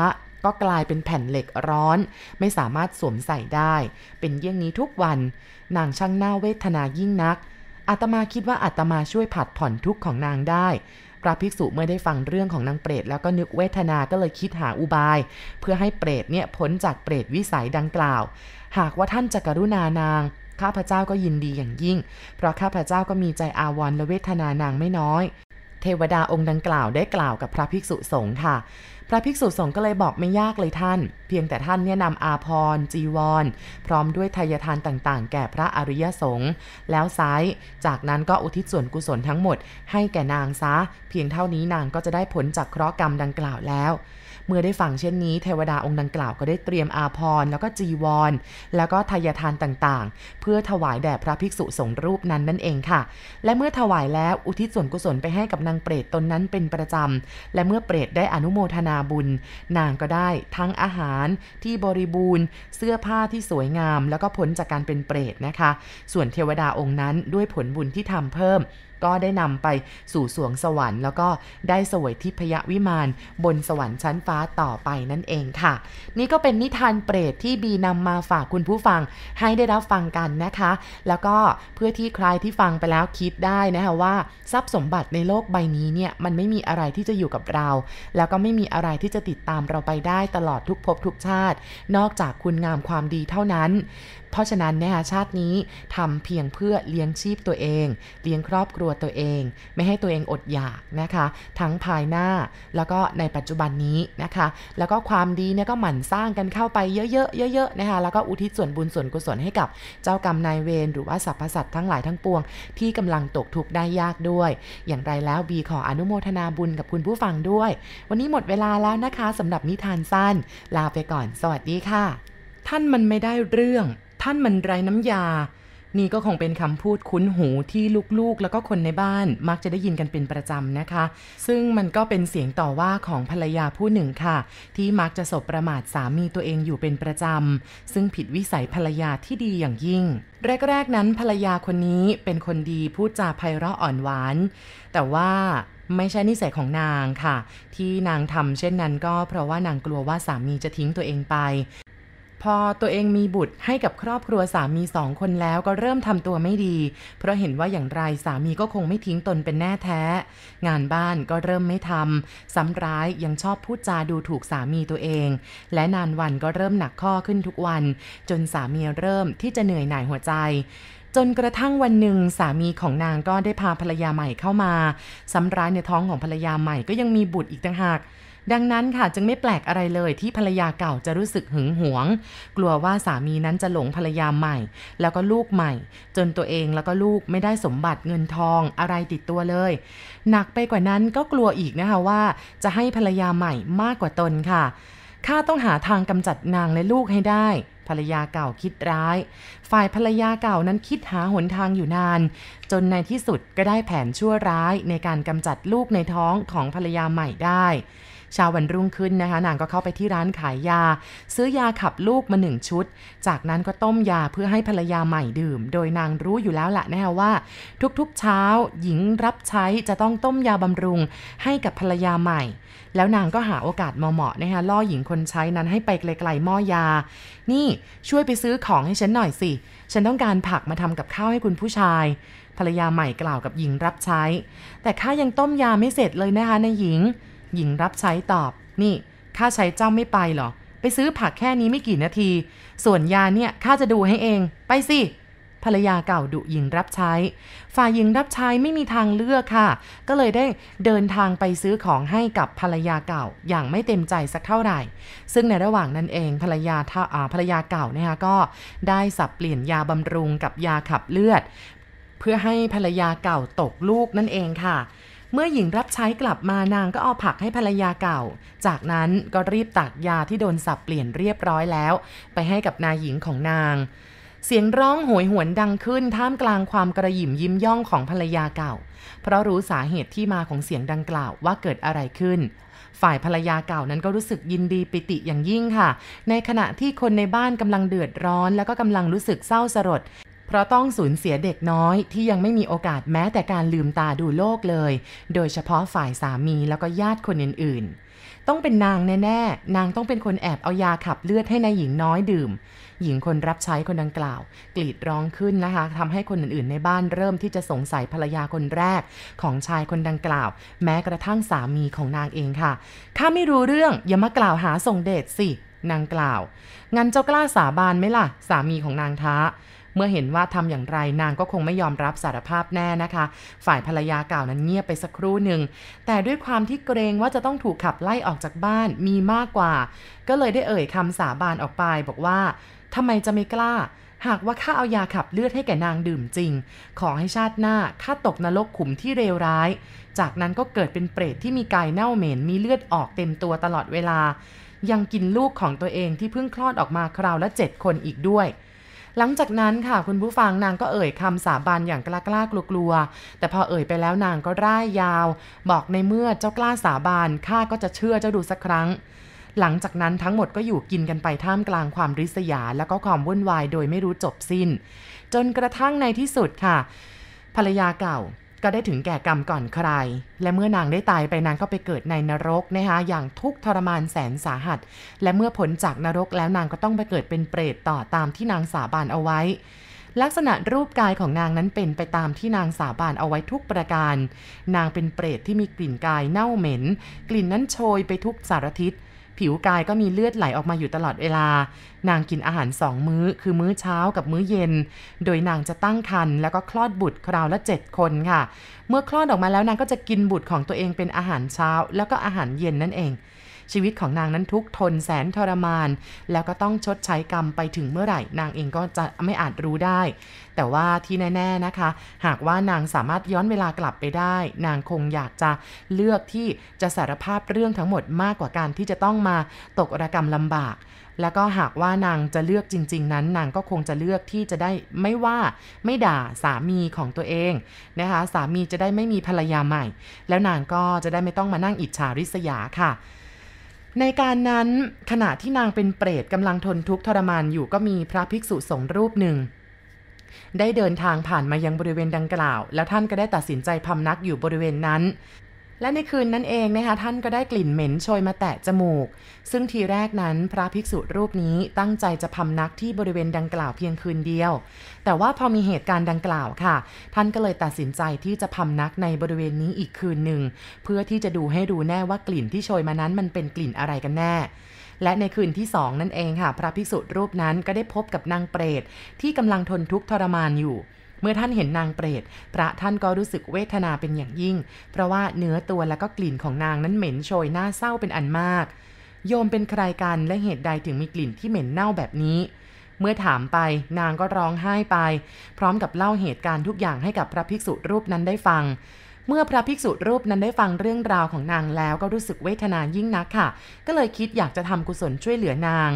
ก็กลายเป็นแผ่นเหล็กร้อน ไม่สามารถสวมใส่ได้ เป็นเยี่ยงนี้ทุกวัน นางช่างหน่าเวทนายิ่งนักอาตมาคิดว่าอาตมาช่วยผัดผ่อนทุกข์ของนางได้ พระภิกษุเมื่อได้ฟังเรื่องของนางเปรตแล้วก็นึกเวทนาก็เลยคิดหาอุบาย เพื่อให้เปรตเนี่ยพ้นจากเปรตวิสัยดังกล่าว หากว่าท่านจะกรุณานาง ข้าพเจ้าก็ยินดีอย่างยิ่ง เพราะข้าพเจ้าก็มีใจอาวรและเวทนานางไม่น้อย เทวดาองค์ดังกล่าวได้กล่าวกับพระภิกษุสงฆ์ค่ะ ระภิกษุสงฆ์ก็เลยบอกไม่ยากเลยท่าน เพียงแต่ท่านเนี่ยนำอาพรจีวร พร้อมด้วยทายทานต่างๆ แก่พระอริยสงฆ์แล้วซ้าย จากนั้นก็อุทิศส่วนกุศลทั้งหมด ให้แก่นางซะ เพียงเท่านี้นางก็จะได้ผลจากเคราะห์กรรมดังกล่าวแล้ว เมื่อได้ฟังเช่นนี้เทวดาองค์ดังกล่าวก็ได้เตรียมอาพรแล้วก็จีวร แล้วก็ทายทานต่างๆ เพื่อถวายแด่พระภิกษุสงฆ์รูปนั้นนั่นเองค่ะ และเมื่อถวายแล้วอุทิศส่วนกุศลไปให้กับนางเปรตตนนั้นเป็นประจำและเมื่อเปรตได้อนุโมทนาบุญ นางก็ได้ทั้งอาหารที่บริบูรณ์ เสื้อผ้าที่สวยงาม แล้วก็พ้นจากการเป็นเปรตนะคะ ส่วนเทวดาองค์นั้นด้วยผลบุญที่ทำเพิ่ม ก็ได้นำไปสู่สวงสวรรค์ แล้วก็ได้สวยทิพยวิมานบนสวรรค์ชั้นฟ้าต่อไปนั่นเองค่ะ นี่ก็เป็นนิทานเปรตที่บีนำมาฝากคุณผู้ฟังให้ได้รับฟังกันนะคะ แล้วก็เพื่อที่ใครที่ฟังไปแล้วคิดได้นะคะว่าทรัพย์สมบัติในโลกใบนี้เนี่ยมันไม่มีอะไรที่จะอยู่กับเรา แล้วก็ไม่มีอะไรที่จะติดตามเราไปได้ตลอดทุกภพทุกชาติ นอกจากคุณงามความดีเท่านั้น เพราะฉะนั้นนะคะชาตินี้ทำเพียงเพื่อเลี้ยงชีพตัวเอง เลี้ยงครอบครัวตัวเอง ไม่ให้ตัวเองอดอยากนะคะ ทั้งภายหน้าแล้วก็ในปัจจุบันนี้นะคะ แล้วก็ความดีเนี่ยก็หมั่นสร้างกันเข้าไปเยอะๆเยอะๆนะคะแล้วก็อุทิศส่วนบุญส่วนกุศลให้กับเจ้ากรรมนายเวรหรือว่าสรรพสัตว์ทั้งหลายทั้งปวง ที่กำลังตกทุกข์ได้ยากด้วย อย่างไรแล้วบีขออนุโมทนาบุญกับคุณผู้ฟังด้วย วันนี้หมดเวลาแล้วนะคะสำหรับนิทานสั้น ลาไปก่อน สวัสดีค่ะ ท่านมันไม่ได้เรื่อง ท่านมันไรน้ำยา นี่ก็คงเป็นคำพูดคุ้นหูที่ลูกๆ แล้วก็คนในบ้านมักจะได้ยินกันเป็นประจำนะคะ ซึ่งมันก็เป็นเสียงต่อว่าของภรรยาผู้หนึ่งค่ะ ที่มักจะสบประมาทสามีตัวเองอยู่เป็นประจำ ซึ่งผิดวิสัยภรรยาที่ดีอย่างยิ่ง แรกๆนั้นภรรยาคนนี้เป็นคนดีพูดจาไพเราะอ่อนหวาน แต่ว่าไม่ใช่นิสัยของนางค่ะ ที่นางทำเช่นนั้นก็เพราะว่านางกลัวว่าสามีจะทิ้งตัวเองไป พอตัวเองมีบุตรให้กับครอบครัวสามีสองคนแล้วก็เริ่มทำตัวไม่ดี เพราะเห็นว่าอย่างไรสามีก็คงไม่ทิ้งตนเป็นแน่แท้ งานบ้านก็เริ่มไม่ทำซ้ำร้ายยังชอบพูดจาดูถูกสามีตัวเอง และนานวันก็เริ่มหนักข้อขึ้นทุกวัน จนสามีเริ่มที่จะเหนื่อยหน่ายหัวใจจนกระทั่งวันหนึ่งสามีของนางก็ได้พาภรรยาใหม่เข้ามาซ้ำร้ายในท้องของภรรยาใหม่ก็ยังมีบุตรอีกต่างหาก ดังนั้นค่ะจึงไม่แปลกอะไรเลยที่ภรรยาเก่าจะรู้สึกหึงหวง กลัวว่าสามีนั้นจะหลงภรรยาใหม่ แล้วก็ลูกใหม่ จนตัวเองแล้วก็ลูกไม่ได้สมบัติเงินทองอะไรติดตัวเลย หนักไปกว่านั้นก็กลัวอีกนะคะว่า จะให้ภรรยาใหม่มากกว่าตนค่ะข้าต้องหาทางกำจัดนางและลูกให้ได้ ภรรยาเก่าคิดร้าย ฝ่ายภรรยาเก่านั้นคิดหาหนทางอยู่นาน จนในที่สุดก็ได้แผนชั่วร้ายในการกำจัดลูกในท้องของภรรยาใหม่ได้ เช้าวันรุ่งขึ้นนะคะ นางก็เข้าไปที่ร้านขายยา ซื้อยาขับลูกมาหนึ่งชุด จากนั้นก็ต้มยาเพื่อให้ภรรยาใหม่ดื่ม โดยนางรู้อยู่แล้วแหละนะคะว่า ทุกๆเช้าหญิงรับใช้จะต้องต้มยาบำรุงให้กับภรรยาใหม่ แล้วนางก็หาโอกาสเหมาะๆนะคะล่อหญิงคนใช้นั้นให้ไปไกลๆหม้อยา นี่ช่วยไปซื้อของให้ฉันหน่อยสิ ฉันต้องการผักมาทำกับข้าวให้คุณผู้ชายภรรยาใหม่กล่าวกับหญิงรับใช้ แต่ข้ายังต้มยาไม่เสร็จเลยนะคะนายหญิง หญิงรับใช้ตอบ นี่ข้าใช้เจ้าไม่ไปหรอ ไปซื้อผักแค่นี้ไม่กี่นาที ส่วนยาเนี่ยข้าจะดูให้เอง ไปสิภรรยาเก่าดุหญิงรับใช้ ฝ่ายหญิงรับใช้ไม่มีทางเลือกค่ะ ก็เลยได้เดินทางไปซื้อของให้กับภรรยาเก่า อย่างไม่เต็มใจสักเท่าไหร่ ซึ่งในระหว่างนั้นเองภรรยาท่าภรรยาเก่านะคะก็ได้สับเปลี่ยนยาบำรุงกับยาขับเลือด เพื่อให้ภรรยาเก่าตกลูกนั่นเองค่ะ เมื่อหญิงรับใช้กลับมานางก็เอาผักให้ภรรยาเก่า จากนั้นก็รีบตักยาที่โดนสับเปลี่ยนเรียบร้อยแล้ว ไปให้กับนายหญิงของนาง เสียงร้องโหยหวนดังขึ้นท่ามกลางความกระหยิ่มยิ้มย่องของภรรยาเก่า เพราะรู้สาเหตุที่มาของเสียงดังกล่าวว่าเกิดอะไรขึ้น ฝ่ายภรรยาเก่านั้นก็รู้สึกยินดีปิติอย่างยิ่งค่ะ ในขณะที่คนในบ้านกำลังเดือดร้อน แล้วก็กำลังรู้สึกเศร้าสลด เพราะต้องสูญเสียเด็กน้อยที่ยังไม่มีโอกาสแม้แต่การลืมตาดูโลกเลย โดยเฉพาะฝ่ายสามีแล้วก็ญาติคนอื่นๆ ต้องเป็นนางแน่ๆ นางต้องเป็นคนแอบเอายาขับเลือดให้นายหญิงน้อยดื่ม หญิงคนรับใช้คนดังกล่าว กรีดร้องขึ้นนะคะทำให้คนอื่นๆ ในบ้านเริ่มที่จะสงสัยภรรยาคนแรกของชายคนดังกล่าว แม้กระทั่งสามีของนางเองค่ะ ข้าไม่รู้เรื่องอย่ามากล่าวหาส่งเดชสิ นางกล่าว งั้นเจ้ากล้าสาบานไหมล่ะ สามีของนางท้า เมื่อเห็นว่าทำอย่างไรนางก็คงไม่ยอมรับสารภาพแน่นะคะ ฝ่ายภรรยาเก่านั้นเงียบไปสักครู่หนึ่ง แต่ด้วยความที่เกรงว่าจะต้องถูกขับไล่ออกจากบ้านมีมากกว่า ก็เลยได้เอ่ยคำสาบานออกไป บอกว่าทำไมจะไม่กล้า หากว่าข้าเอายาขับเลือดให้แก่นางดื่มจริง ขอให้ชาติหน้าข้าตกนรกขุมที่เลวร้าย จากนั้นก็เกิดเป็นเปรตที่มีกายเน่าเหม็นมีเลือดออกเต็มตัวตลอดเวลายังกินลูกของตัวเองที่เพิ่งคลอดออกมาคราวละเจ็ดคนอีกด้วย หลังจากนั้นค่ะคุณผู้ฟังนางก็เอ่ยคำสาบานอย่างกล้ากล้ากลัวๆแต่พอเอ่ยไปแล้วนางก็ร่ายยาว บอกในเมื่อเจ้ากล้าสาบานข้าก็จะเชื่อเจ้าดูสักครั้ง หลังจากนั้นทั้งหมดก็อยู่กินกันไปท่ามกลางความริษยา แล้วก็ความวุ่นวายโดยไม่รู้จบสิ้น จนกระทั่งในที่สุดค่ะ ภรรยาเก่า ก็ได้ถึงแก่กรรมก่อนใคร และเมื่อนางได้ตายไปนางก็ไปเกิดในนรกนะคะอย่างทุกทรมานแสนสาหัส และเมื่อผลจากนรกแล้วนางก็ต้องไปเกิดเป็นเปรตต่อตามที่นางสาบานเอาไว้ ลักษณะรูปกายของนางนั้นเป็นไปตามที่นางสาบานเอาไว้ทุกประการ นางเป็นเปรตที่มีกลิ่นกายเน่าเหม็น กลิ่นนั้นโชยไปทุกสารทิศ ผิวกายก็มีเลือดไหลออกมาอยู่ตลอดเวลา นางกินอาหารสองมื้อ คือมื้อเช้ากับมื้อเย็น โดยนางจะตั้งครรภ์แล้วก็คลอดบุตรคราวละ 7 คนค่ะ เมื่อคลอดออกมาแล้วนางก็จะกินบุตรของตัวเองเป็นอาหารเช้า แล้วก็อาหารเย็นนั่นเอง ชีวิตของนางนั้นทุกทนแสนทรมาน แล้วก็ต้องชดใช้กรรมไปถึงเมื่อไหร่ นางเองก็จะไม่อาจรู้ได้ แต่ว่าที่แน่ ๆนะคะ หากว่านางสามารถย้อนเวลากลับไปได้ นางคงอยากจะเลือกที่จะสารภาพเรื่องทั้งหมดมากกว่าการที่จะต้องมาตกระกรรมลำบากแล้วก็หากว่านางจะเลือกจริง ๆ นั้น นางก็คงจะเลือกที่จะได้ไม่ว่าไม่ด่าสามีของตัวเองนะคะสามีจะได้ไม่มีภรรยาใหม่ แล้วนางก็จะได้ไม่ต้องมานั่งอิจฉาริษยาค่ะ ในการนั้นขณะที่นางเป็นเปรตกำลังทนทุกข์ทรมานอยู่ก็มีพระภิกษุสงฆ์รูปหนึ่ง ได้เดินทางผ่านมายังบริเวณดังกล่าว แล้วท่านก็ได้ตัดสินใจพำนักอยู่บริเวณนั้น และในคืนนั้นเองนะคะท่านก็ได้กลิ่นเหม็นโชยมาแตะจมูก ซึ่งทีแรกนั้นพระภิกษุรูปนี้ตั้งใจจะพำนักที่บริเวณดังกล่าวเพียงคืนเดียว แต่ว่าพอมีเหตุการณ์ดังกล่าวค่ะ ท่านก็เลยตัดสินใจที่จะพำนักในบริเวณนี้อีกคืนหนึ่ง เพื่อที่จะดูให้รู้แน่ว่ากลิ่นที่โชยมานั้นมันเป็นกลิ่นอะไรกันแน่และในคืนที่สองนั่นเองค่ะ พระภิกษุรูปนั้นก็ได้พบกับนางเปรตที่กำลังทนทุกข์ทรมานอยู่ เมื่อท่านเห็นนางเปรตพระท่านก็รู้สึกเวทนาเป็นอย่างยิ่ง เพราะว่าเนื้อตัวและก็กลิ่นของนางนั้นเหม็นโชยน่าเศร้าเป็นอันมาก โยมเป็นใครกันและเหตุใดถึงมีกลิ่นที่เหม็นเน่าแบบนี้ เมื่อถามไปนางก็ร้องไห้ไป พร้อมกับเล่าเหตุการณ์ทุกอย่างให้กับพระภิกษุรูปนั้นได้ฟังเมื่อพระภิกษุรูปนั้นได้ฟังเรื่องราวของนางแล้วก็รู้สึกเวทนายิ่งนักค่ะ ก็เลยคิดอยากจะทำกุศลช่วยเหลือนาง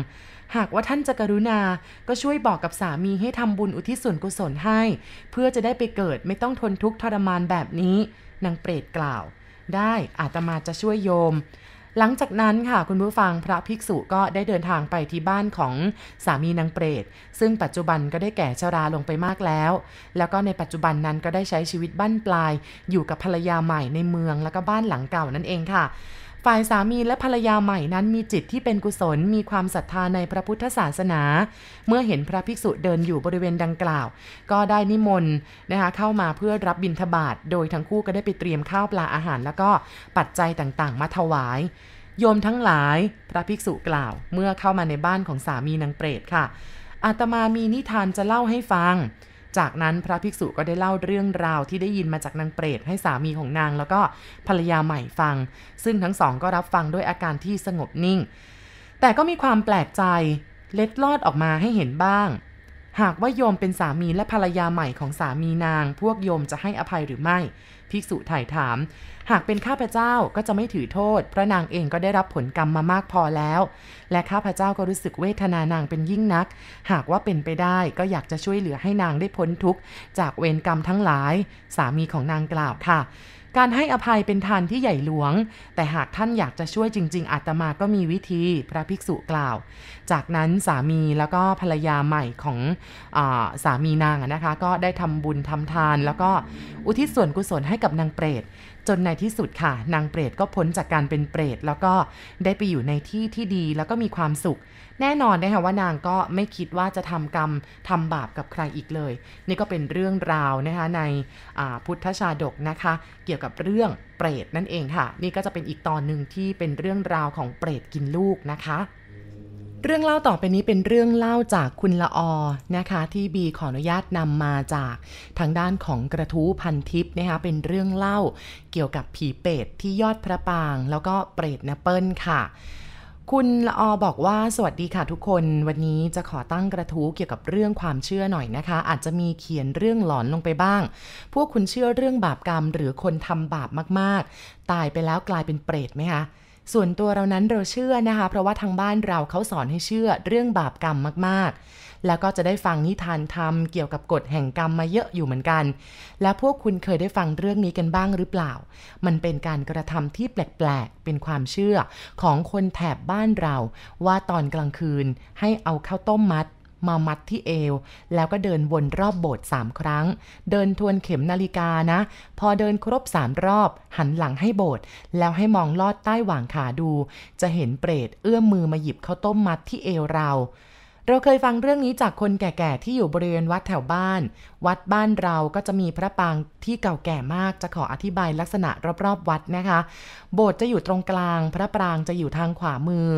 หากว่าท่านจะกรุณา ก็ช่วยบอกกับสามีให้ทำบุญอุทิศส่วนกุศลให้ เพื่อจะได้ไปเกิดไม่ต้องทนทุกข์ทรมานแบบนี้นางเปรตกล่าว ได้อาตมาจะช่วยโยมหลังจากนั้นค่ะคุณผู้ฟังพระภิกษุก็ได้เดินทางไปที่บ้านของสามีนางเปรต ซึ่งปัจจุบันก็ได้แก่ชราลงไปมากแล้ว แล้วก็ในปัจจุบันนั้นก็ได้ใช้ชีวิตบั้นปลาย อยู่กับภรรยาใหม่ในเมืองแล้วก็บ้านหลังเก่านั่นเองค่ะ ฝ่ายสามีและภรรยาใหม่นั้นมีจิตที่เป็นกุศลมีความศรัทธาในพระพุทธศาสนา เมื่อเห็นพระภิกษุเดินอยู่บริเวณดังกล่าว ก็ได้นิมนต์นะคะเข้ามาเพื่อรับบิณฑบาตโดยทั้งคู่ก็ได้ไปเตรียมข้าวปลาอาหาร แล้วก็ปัจจัยต่างๆ มาถวาย โยมทั้งหลายพระภิกษุกล่าว เมื่อเข้ามาในบ้านของสามีนางเปรตค่ะอาตมามีนิทานจะเล่าให้ฟัง จากนั้นพระภิกษุก็ได้เล่าเรื่องราวที่ได้ยินมาจากนางเปรตให้สามีของนาง แล้วก็ภรรยาใหม่ฟัง ซึ่งทั้งสองก็รับฟังด้วยอาการที่สงบนิ่ง แต่ก็มีความแปลกใจเล็ดลอดออกมาให้เห็นบ้าง หากว่าโยมเป็นสามีและภรรยาใหม่ของสามีนาง พวกโยมจะให้อภัยหรือไม่ ภิกษุถ่ายถาม หากเป็นข้าพเจ้าก็จะไม่ถือโทษเพราะนางเองก็ได้รับผลกรรมมามากพอแล้ว และข้าพเจ้าก็รู้สึกเวทนานางเป็นยิ่งนัก หากว่าเป็นไปได้ก็อยากจะช่วยเหลือให้นางได้พ้นทุกข์จากเวรกรรมทั้งหลาย สามีของนางกล่าวค่ะ การให้อภัยเป็นทานที่ใหญ่หลวง แต่หากท่านอยากจะช่วยจริง ๆอาตมาก็มีวิธีพระภิกษุกล่าว จากนั้นสามีแล้วก็ภรรยาใหม่ของอสามีนางนะคะ ก็ได้ทำบุญทำทาน แล้วก็อุทิศส่วนกุศลให้กับนางเปรตจนในที่สุดค่ะ นางเปรตก็พ้นจากการเป็นเปรตแล้วก็ได้ไปอยู่ในที่ที่ดีแล้วก็มีความสุข แน่นอนนะคะว่านางก็ไม่คิดว่าจะทำกรรมทำบาปกับใครอีกเลย นี่ก็เป็นเรื่องราวนะคะในพุทธชาดกนะคะ เกี่ยวกับเรื่องเปรตนั่นเองค่ะ นี่ก็จะเป็นอีกตอนหนึ่งที่เป็นเรื่องราวของเปรตกินลูกนะคะเรื่องเล่าต่อไปนี้เป็นเรื่องเล่าจากคุณละออนะคะ ที่บีขออนุญาตนำมาจากทางด้านของกระทู้พันทิพย์นะคะเป็นเรื่องเล่าเกี่ยวกับผีเปรตที่ยอดพระปาง แล้วก็เปรตนเปิลค่ะ คุณละออบอกว่าสวัสดีค่ะทุกคน วันนี้จะขอตั้งกระทู้เกี่ยวกับเรื่องความเชื่อหน่อยนะคะ อาจจะมีเขียนเรื่องหลอนลงไปบ้าง พวกคุณเชื่อเรื่องบาปกรรม หรือคนทำบาปมากๆ ตายไปแล้วกลายเป็นเปรตไหมคะส่วนตัวเรานั้นเราเชื่อนะคะ เพราะว่าทางบ้านเราเขาสอนให้เชื่อเรื่องบาปกรรมมากๆ แล้วก็จะได้ฟังนิทานธรรมเกี่ยวกับกฎแห่งกรรมมาเยอะอยู่เหมือนกัน แล้วพวกคุณเคยได้ฟังเรื่องนี้กันบ้างหรือเปล่า มันเป็นการกระทำที่แปลกๆ เป็นความเชื่อของคนแถบบ้านเรา ว่าตอนกลางคืนให้เอาข้าวต้มมัดมามัดที่เอว แล้วก็เดินวนรอบโบสถ์สามครั้ง เดินทวนเข็มนาฬิกานะ พอเดินครบสามรอบ หันหลังให้โบสถ์แล้วให้มองลอดใต้หว่างขาดู จะเห็นเปรตเอื้อมมือมาหยิบข้าวต้มมัดที่เอวเรา เราเคยฟังเรื่องนี้จากคนแก่ๆที่อยู่บริเวณวัดแถวบ้าน วัดบ้านเราก็จะมีพระปางที่เก่าแก่มาก จะขออธิบายลักษณะรอบๆวัดนะคะ โบสถ์จะอยู่ตรงกลาง พระปรางจะอยู่ทางขวามือ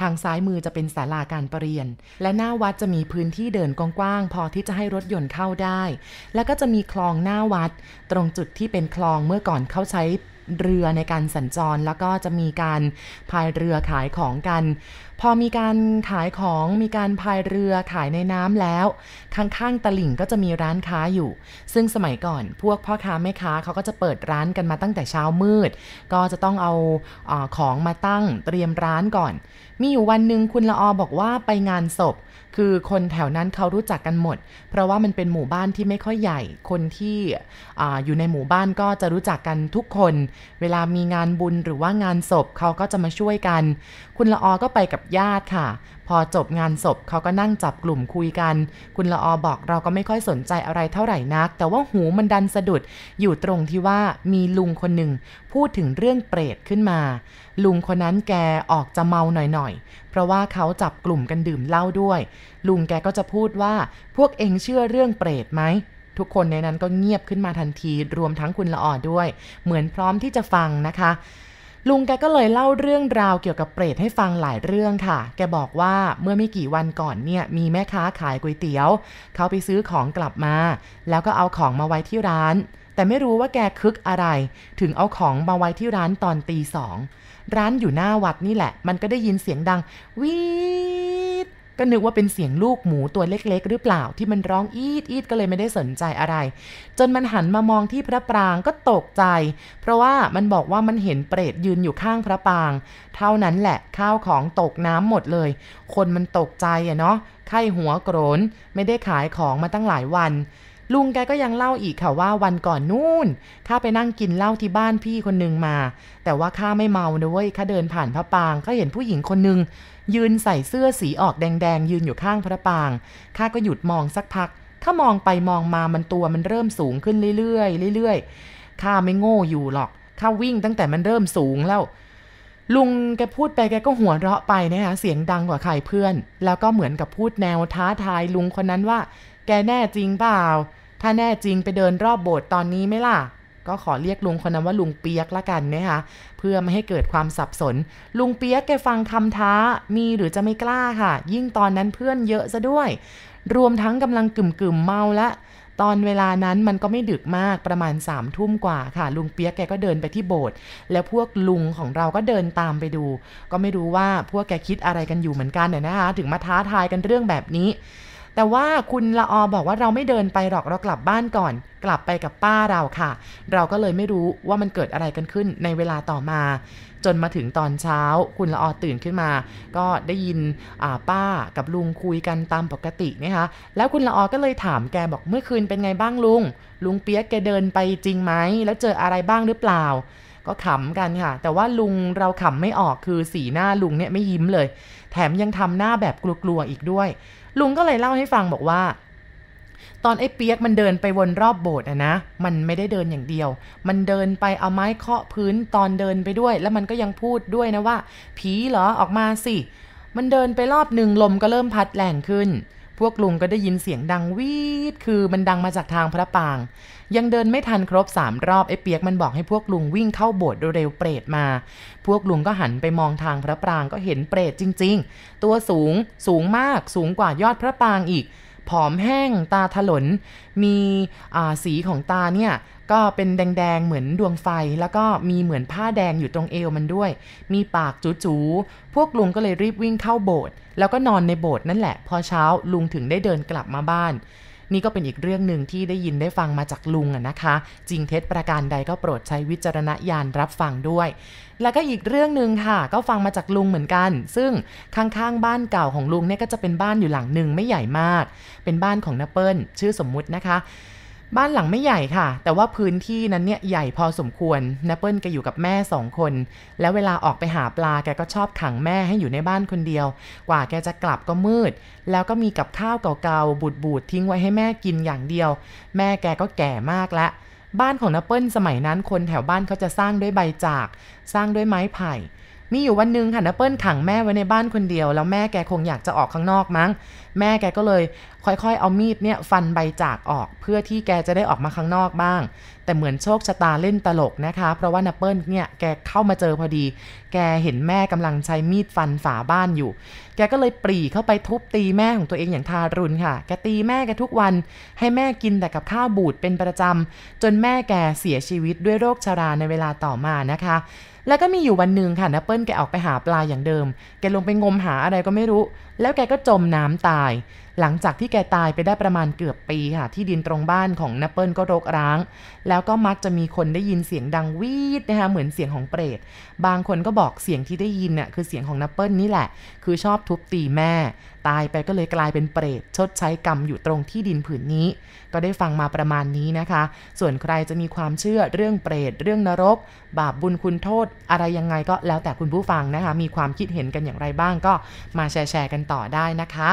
ทางซ้ายมือจะเป็นศาลาการประเรียน และหน้าวัดจะมีพื้นที่เดินกว้างๆพอที่จะให้รถยนต์เข้าได้ แล้วก็จะมีคลองหน้าวัด ตรงจุดที่เป็นคลองเมื่อก่อนเขาใช้ เรือในการสัญจร แล้วก็จะมีการพายเรือขายของกัน พอมีการขายของมีการพายเรือขายในน้ำแล้ว ข้างๆตลิ่งก็จะมีร้านค้าอยู่ ซึ่งสมัยก่อนพวกพ่อค้าแม่ค้าเขาก็จะเปิดร้านกันมาตั้งแต่เช้ามืด ก็จะต้องเอาอของมาตั้งเตรียมร้านก่อน มีอยู่วันหนึ่งคุณละออบอกว่าไปงานศพ คือคนแถวนั้นเขารู้จักกันหมด เพราะว่ามันเป็นหมู่บ้านที่ไม่ค่อยใหญ่ คนที่ออยู่ในหมู่บ้านก็จะรู้จักกันทุกคน เวลามีงานบุญหรือว่างานศพเขาก็จะมาช่วยกัน คุณละออก็ไปกับญาติค่ะ พอจบงานศพเขาก็นั่งจับกลุ่มคุยกัน คุณละออบอกเราก็ไม่ค่อยสนใจอะไรเท่าไหร่นัก แต่ว่าหูมันดันสะดุด อยู่ตรงที่ว่ามีลุงคนหนึ่งพูดถึงเรื่องเปรตขึ้นมา ลุงคนนั้นแกออกจะเมาหน่อยๆ เพราะว่าเขาจับกลุ่มกันดื่มเหล้าด้วย ลุงแกก็จะพูดว่าพวกเองเชื่อเรื่องเปรตไหมทุกคนในนั้นก็เงียบขึ้นมาทันที รวมทั้งคุณละออด้วย เหมือนพร้อมที่จะฟังนะคะ ลุงแกก็เลยเล่าเรื่องราวเกี่ยวกับเปรตให้ฟังหลายเรื่องค่ะ แกบอกว่าเมื่อไม่กี่วันก่อนเนี่ยมีแม่ค้าขายก๋วยเตี๋ยว เขาไปซื้อของกลับมา แล้วก็เอาของมาไว้ที่ร้าน แต่ไม่รู้ว่าแกคึกอะไร ถึงเอาของมาไว้ที่ร้านตอนตีสอง ร้านอยู่หน้าวัดนี่แหละ มันก็ได้ยินเสียงดังวี ก็นึกว่าเป็นเสียงลูกหมูตัวเล็ก ๆ หรือเปล่าที่มันร้องอีดอีดก็เลยไม่ได้สนใจอะไร จนมันหันมามองที่พระปรางก็ตกใจ เพราะว่ามันบอกว่ามันเห็นเปรตยืนอยู่ข้างพระปราง เท่านั้นแหละข้าวของตกน้ำหมดเลย คนมันตกใจอะเนาะไข้หัวโกรนไม่ได้ขายของมาตั้งหลายวันลุงแกก็ยังเล่าอีกค่ะว่าวันก่อนนู่นข้าไปนั่งกินเหล้าที่บ้านพี่คนหนึ่งมา แต่ว่าข้าไม่เมานะเว้ยข้าเดินผ่านพระปางก็เห็นผู้หญิงคนหนึ่ง ยืนใส่เสื้อสีออกแดงๆ ยืนอยู่ข้างพระปาง ข้าก็หยุดมองสักพัก ถ้ามองไปมองมามันตัวมันเริ่มสูงขึ้นเรื่อยๆเรื่อยๆ ข้าไม่โง่อยู่หรอก ข้าวิ่งตั้งแต่มันเริ่มสูงแล้ว ลุงแกพูดไปแกก็หัวเราะไปนะคะเสียงดังกว่าใครเพื่อน แล้วก็เหมือนกับพูดแนวท้าทายลุงคนนั้นว่า แกแน่จริงเปล่า ถ้าแน่จริงไปเดินรอบโบสถ์ตอนนี้ไหมล่ะ ก็ขอเรียกลุงคนนั้นว่าลุงเปียกละกันนะคะเพื่อไม่ให้เกิดความสับสน ลุงเปียกแกฟังคำท้ามีหรือจะไม่กล้าค่ะ ยิ่งตอนนั้นเพื่อนเยอะซะด้วย รวมทั้งกำลังกึ่มกึ่มเมาละตอนเวลานั้นมันก็ไม่ดึกมากประมาณสามทุ่มกว่าค่ะ ลุงเปียกแกก็เดินไปที่โบสถ์แล้วพวกลุงของเราก็เดินตามไปดู ก็ไม่รู้ว่าพวกแกคิดอะไรกันอยู่เหมือนกันเนี่ยนะคะ ถึงมาท้าทายกันเรื่องแบบนี้ แต่ว่าคุณละออบอกว่าเราไม่เดินไปหรอกเรากลับบ้านก่อน กลับไปกับป้าเราค่ะ เราก็เลยไม่รู้ว่ามันเกิดอะไรกันขึ้นในเวลาต่อมา จนมาถึงตอนเช้า คุณละออตื่นขึ้นมา ก็ได้ยินป้ากับลุงคุยกันตามปกตินะคะแล้วคุณละออก็เลยถามแกบอกเมื่อคืนเป็นไงบ้างลุง ลุงเปียกแกเดินไปจริงไหมแล้วเจออะไรบ้างหรือเปล่าก็ขำกันค่ะ แต่ว่าลุงเราขำไม่ออกคือสีหน้าลุงเนี่ยไม่ยิ้มเลย แถมยังทำหน้าแบบกลัวๆอีกด้วย ลุงก็เลยเล่าให้ฟังบอกว่า ตอนไอ้เปียกมันเดินไปวนรอบโบสถ์อะนะ มันไม่ได้เดินอย่างเดียว มันเดินไปเอาไม้เคาะพื้นตอนเดินไปด้วย แล้วมันก็ยังพูดด้วยนะว่า ผีเหรอออกมาสิ มันเดินไปรอบหนึ่งลมก็เริ่มพัดแรงขึ้น พวกลุงก็ได้ยินเสียงดังวีดคือมันดังมาจากทางพระปาง ยังเดินไม่ทันครบสามรอบไอ้เปียกมันบอกให้พวกลุงวิ่งเข้าโบสถ์เร็วเปรตมา พวกลุงก็หันไปมองทางพระปรางก็เห็นเปรตจริง ๆ ตัวสูงสูงมากสูงกว่ายอดพระปรางอีก ผอมแห้งตาถลน มีสีของตาเนี่ยก็เป็นแดงๆ เหมือนดวงไฟ แล้วก็มีเหมือนผ้าแดงอยู่ตรงเอวมันด้วย มีปากจู๋ๆ พวกลุงก็เลยรีบวิ่งเข้าโบสถ์แล้วก็นอนในโบสถ์นั่นแหละ พอเช้าลุงถึงได้เดินกลับมาบ้าน นี่ก็เป็นอีกเรื่องหนึ่งที่ได้ยินได้ฟังมาจากลุงอะนะคะ จริงเท็จประการใดก็โปรดใช้วิจารณญาณรับฟังด้วย แล้วก็อีกเรื่องหนึ่งค่ะ ก็ฟังมาจากลุงเหมือนกัน ซึ่งข้างๆบ้านเก่าของลุงเนี่ยก็จะเป็นบ้านอยู่หลังหนึ่งไม่ใหญ่มาก เป็นบ้านของนเปิลชื่อสมมุตินะคะ บ้านหลังไม่ใหญ่ค่ะ แต่ว่าพื้นที่นั้นเนี่ยใหญ่พอสมควรนเปิลแกอยู่กับแม่สองคน แล้วเวลาออกไปหาปลาแกก็ชอบขังแม่ให้อยู่ในบ้านคนเดียว กว่าแกจะกลับก็มืด แล้วก็มีกับข้าวเก่าๆบูดๆทิ้งไว้ให้แม่กินอย่างเดียว แม่แกก็แก่มากแล้วบ้านของนเปิลสมัยนั้นคนแถวบ้านเขาจะสร้างด้วยใบจาก สร้างด้วยไม้ไผ่ มีอยู่วันหนึ่งค่ะนเปิลขังแม่ไว้ในบ้านคนเดียว แล้วแม่แกคงอยากจะออกข้างนอกมั้ง แม่แกก็เลยค่อยๆ เอามีดเนี่ยฟันใบจากออก เพื่อที่แกจะได้ออกมาข้างนอกบ้าง แต่เหมือนโชคชะตาเล่นตลกนะคะ เพราะว่านเปิลเนี่ยแกเข้ามาเจอพอดี แกเห็นแม่กำลังใช้มีดฟันฝาบ้านอยู่ แกก็เลยปรีเข้าไปทุบตีแม่ของตัวเองอย่างทารุณค่ะ แกตีแม่แกทุกวัน ให้แม่กินแต่กับข้าวบูดเป็นประจำจนแม่แกเสียชีวิตด้วยโรคชาราในเวลาต่อมานะคะ แล้วก็มีอยู่วันหนึ่งค่ะนะเปิ้ลแกออกไปหาปลาอย่างเดิม แกลงไปงมหาอะไรก็ไม่รู้ แล้วแกก็จมน้ำตาย หลังจากที่แกตายไปได้ประมาณเกือบปีค่ะ ที่ดินตรงบ้านของนัปเปิลก็รกร้าง แล้วก็มักจะมีคนได้ยินเสียงดังวีดนะคะเหมือนเสียงของเปรต บางคนก็บอกเสียงที่ได้ยินเนี่ยคือเสียงของนัปเปิลนี่แหละ คือชอบทุบตีแม่ ตายไปก็เลยกลายเป็นเปรต ชดใช้กรรมอยู่ตรงที่ดินผืนนี้ ก็ได้ฟังมาประมาณนี้นะคะ ส่วนใครจะมีความเชื่อเรื่องเปรต เรื่องนรก บาปบุญคุณโทษ อะไรยังไงก็แล้วแต่คุณผู้ฟังนะคะ มีความคิดเห็นกันอย่างไรบ้างก็มาแชร์แชร์กันต่อได้นะคะ